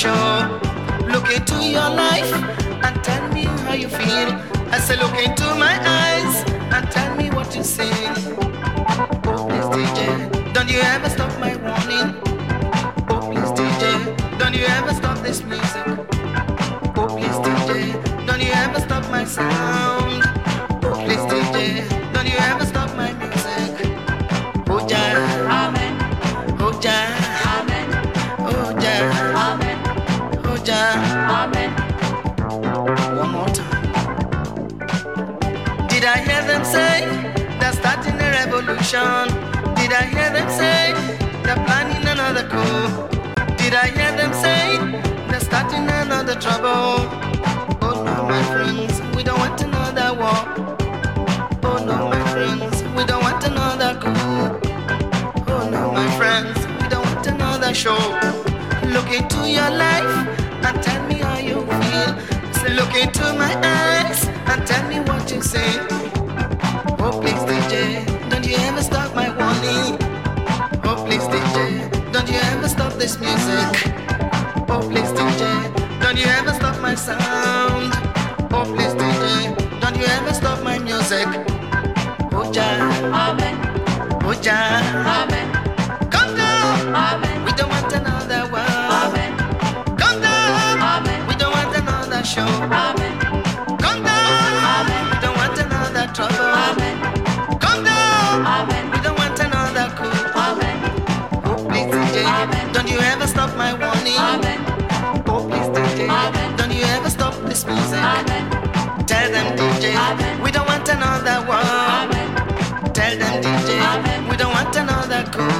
Show. Look into your life and tell me how you feel. I say, look into my eyes and tell me what you see. Oh, please, DJ, don't you ever stop my warning. Oh, please, DJ, don't you ever stop this music. Oh, please, DJ, don't you ever stop my sound. Another trouble? Oh no, my friends, we don't want another war. Oh no, my friends, we don't want another coup. Oh no, my friends, we don't want another show. Look into your life and tell me how you feel. Say, look into my eyes and tell me what you say. Oh, please, DJ, don't you ever stop my warning. Oh, please, DJ, don't you ever stop this music. Oh, please, DJ, don't you ever stop my sound. Oh, please, DJ, don't you ever stop my music. Oh, Jah, Amen. oh, Jah, Amen. come down. Amen. We don't want another world. Amen. Come down. Amen. We don't want another show. Amen. Music. Amen. Tell them, DJ. Amen. We don't want another war. Amen. Tell them, DJ. Amen. We don't want another coup.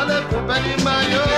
I'll never be my own.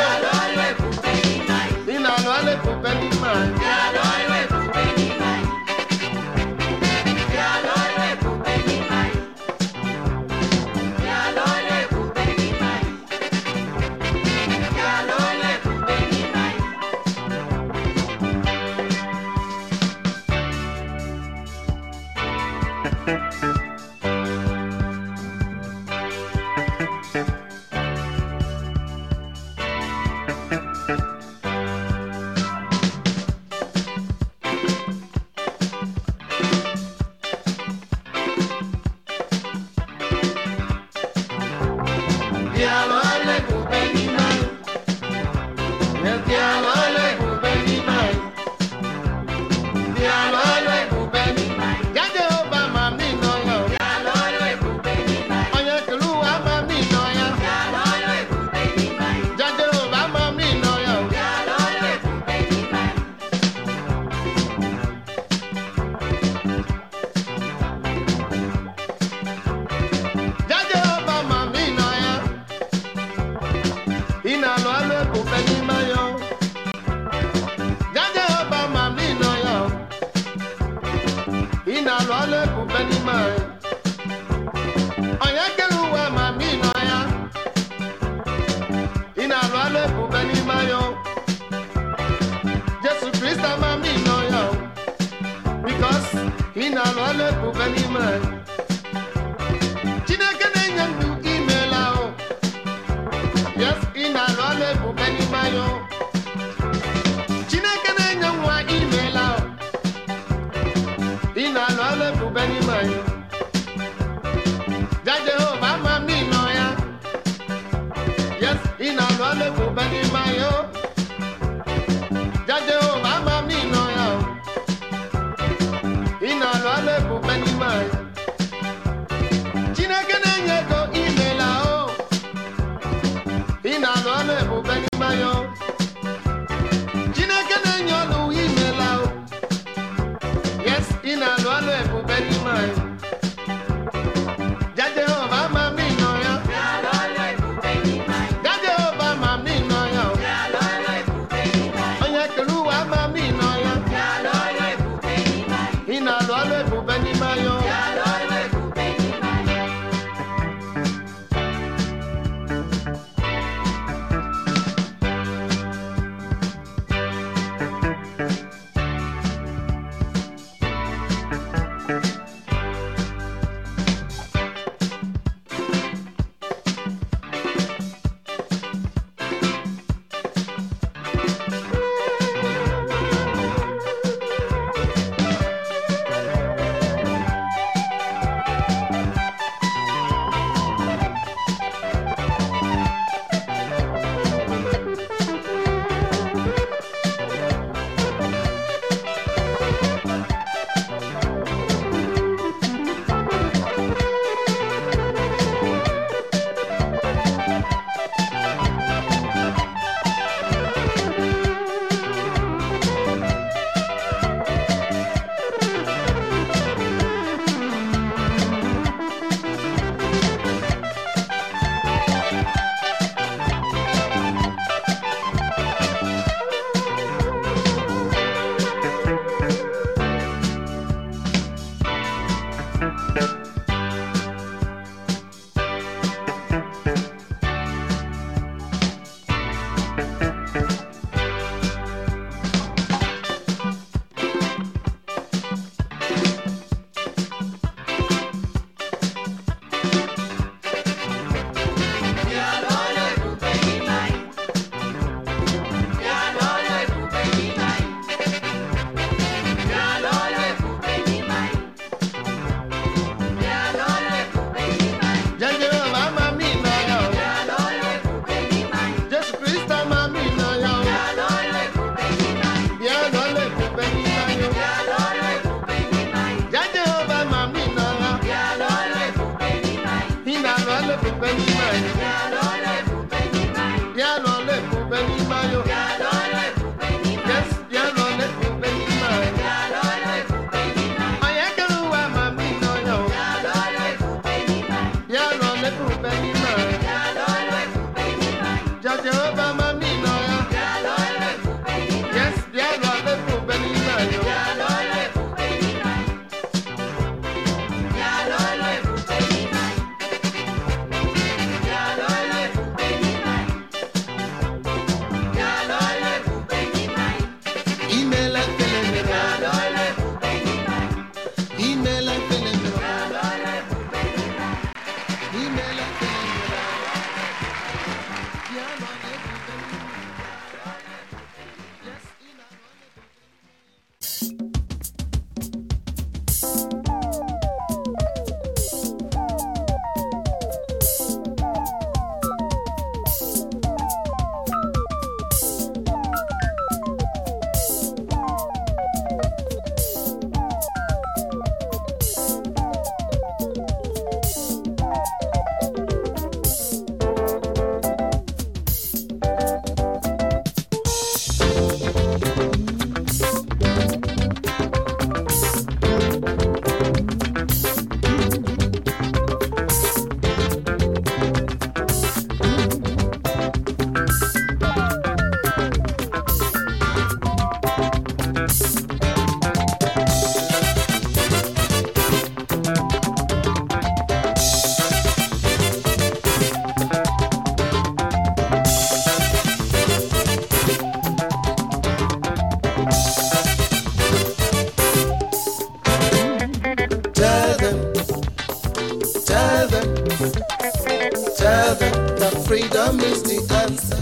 Freedom is the answer.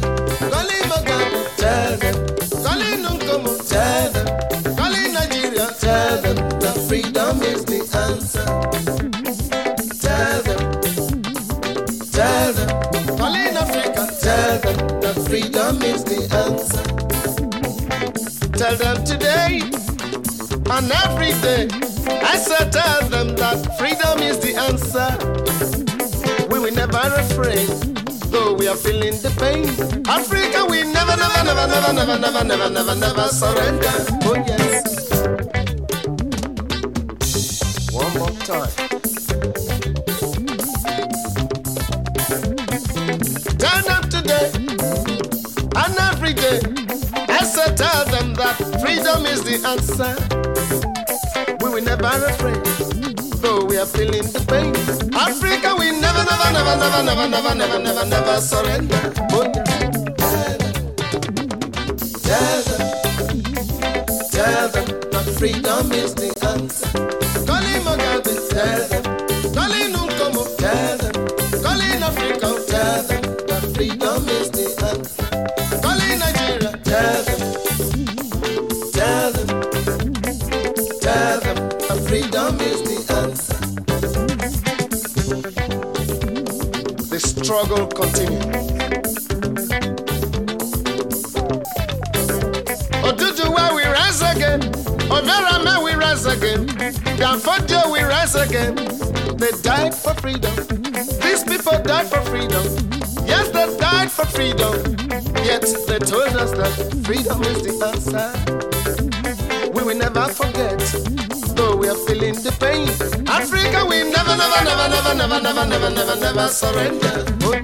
Calling Mugabe, tell them. Calling Nkomo, tell them. Calling Nigeria, tell them that freedom is the answer. Tell them, tell them. Calling Africa, tell them that freedom is the answer. Tell them today and every day. I said, tell them that freedom is the answer. We will never afraid, though we are feeling the pain. Africa, we never, never, never, never, never, never, never, never, never surrender. Oh yes. One more time. Turn up today and every day. I said, tell them that freedom is the answer. We will never though we are feeling the pain. Africa, we never, never, never, never, never, never, never, never, never surrender. Yeah. Tell them, tell them that freedom is the Rise again. They died for freedom. These people died for freedom. Yes, they died for freedom. Yet they told us that freedom is the answer. We will never forget, though we are feeling the pain. Africa, we never, never, never, never, never, never, never, never, never surrender. Oh.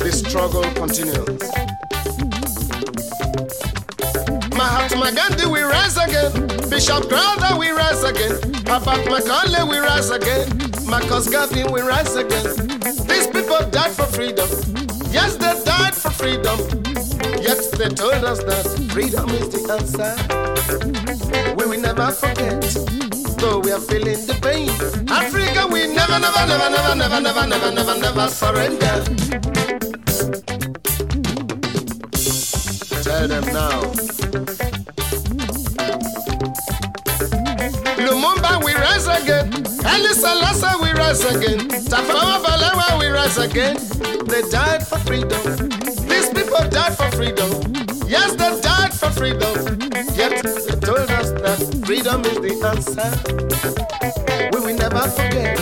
The struggle continues. Bishop Crowther, we rise again. Herbert Macaulay, we rise again. Marcus Garvey, we rise again. These people died for freedom. Yes, they died for freedom. Yet they told us that freedom is the answer. We will never forget, though we are feeling the pain. Africa, we never, never, never, never, never, never, never, never, never surrender. Tell them now. Again. Haile Selassie, we rise again. Tafawa Balewa, we rise again. They died for freedom. These people died for freedom. Yes, they died for freedom. Yet they told us that freedom is the answer. We will never forget,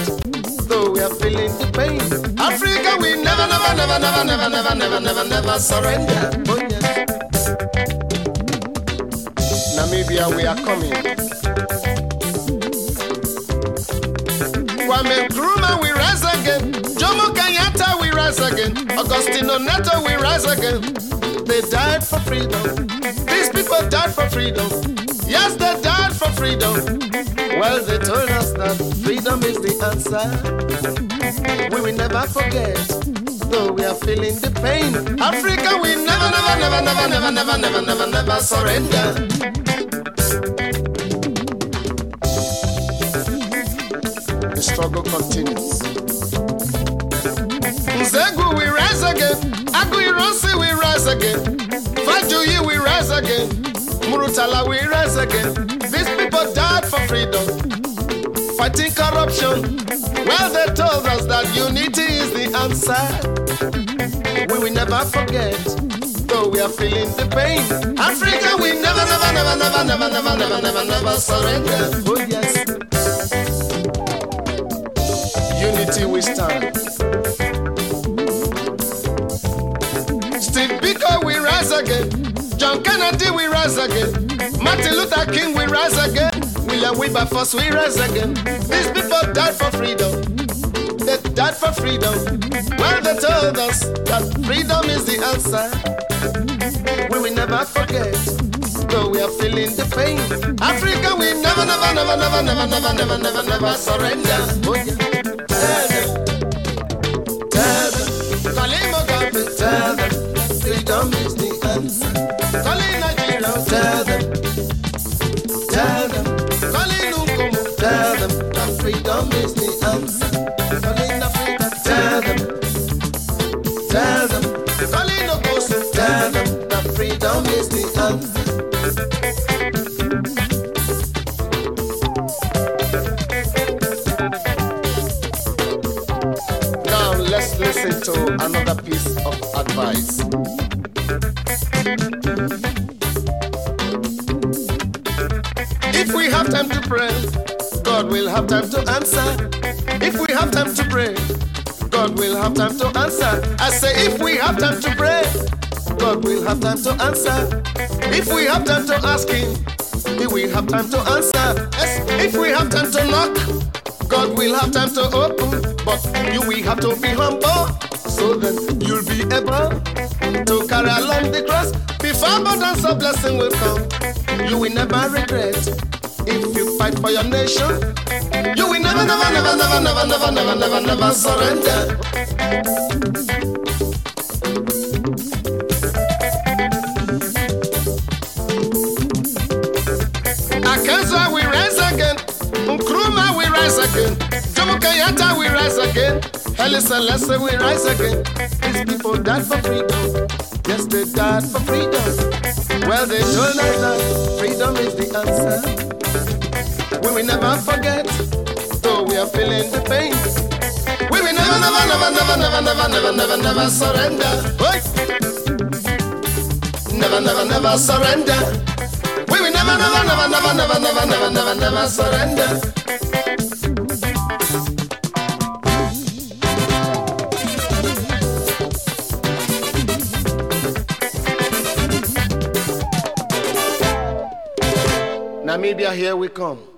though we are feeling the pain. Africa, we never, never, never, never, never, never, never, never, never surrender. Oh, yes. Namibia, we are coming. Kwame Nkrumah, we rise again. Jomo Kenyatta, we rise again. Agostinho Neto, we rise again. They died for freedom. These people died for freedom. Yes, they died for freedom. Well, they told us that freedom is the answer. We will never forget, though we are feeling the pain. Africa, we never, never, never, never, never, never, never, never, never surrender. Continues. We rise again. We rise again. Fajuyi, we rise again. Murutala, we rise again. These people died for freedom, fighting corruption. Well, they told us that unity is the answer. We will never forget, though we are feeling the pain. Africa, we never, never, never, never, never, never, never, never, never surrender. Oh yes. Unity we stand. Steve Biko, we rise again. John Kennedy, we rise again. Martin Luther King, we rise again. William Wilberforce, we rise again. These people died for freedom. They died for freedom. Well, they told us that freedom is the answer. We will never forget, though we are feeling the pain. Africa, we never, never, never, never, never, never, never, never, never surrender. Oh, yeah. time, freedom is the answer. Time to answer. If we have time to pray, God will have time to answer. I say, if we have time to pray, God will have time to answer. If we have time to ask Him, He will have time to answer. Yes, if we have time to knock, God will have time to open. But you will have to be humble, so then you'll be able to carry along the cross. Before abundance of blessing will come, you will never regret. If you fight for your nation, never, never, never, never, never, never, never, never, never surrender. Akansa we rise again, Nkrumah we rise again, Jomo Kenyatta we rise again, Haile Selassie we rise again. These people died for freedom, yes they died for freedom. Well they told us that freedom is the answer. We will never forget, though we are feeling the pain. We will never, never, never, never, never, never, never, never, never surrender. Never, never, never surrender. We will never, never, never, never, never, never, never, never, never surrender. Namibia, here we come.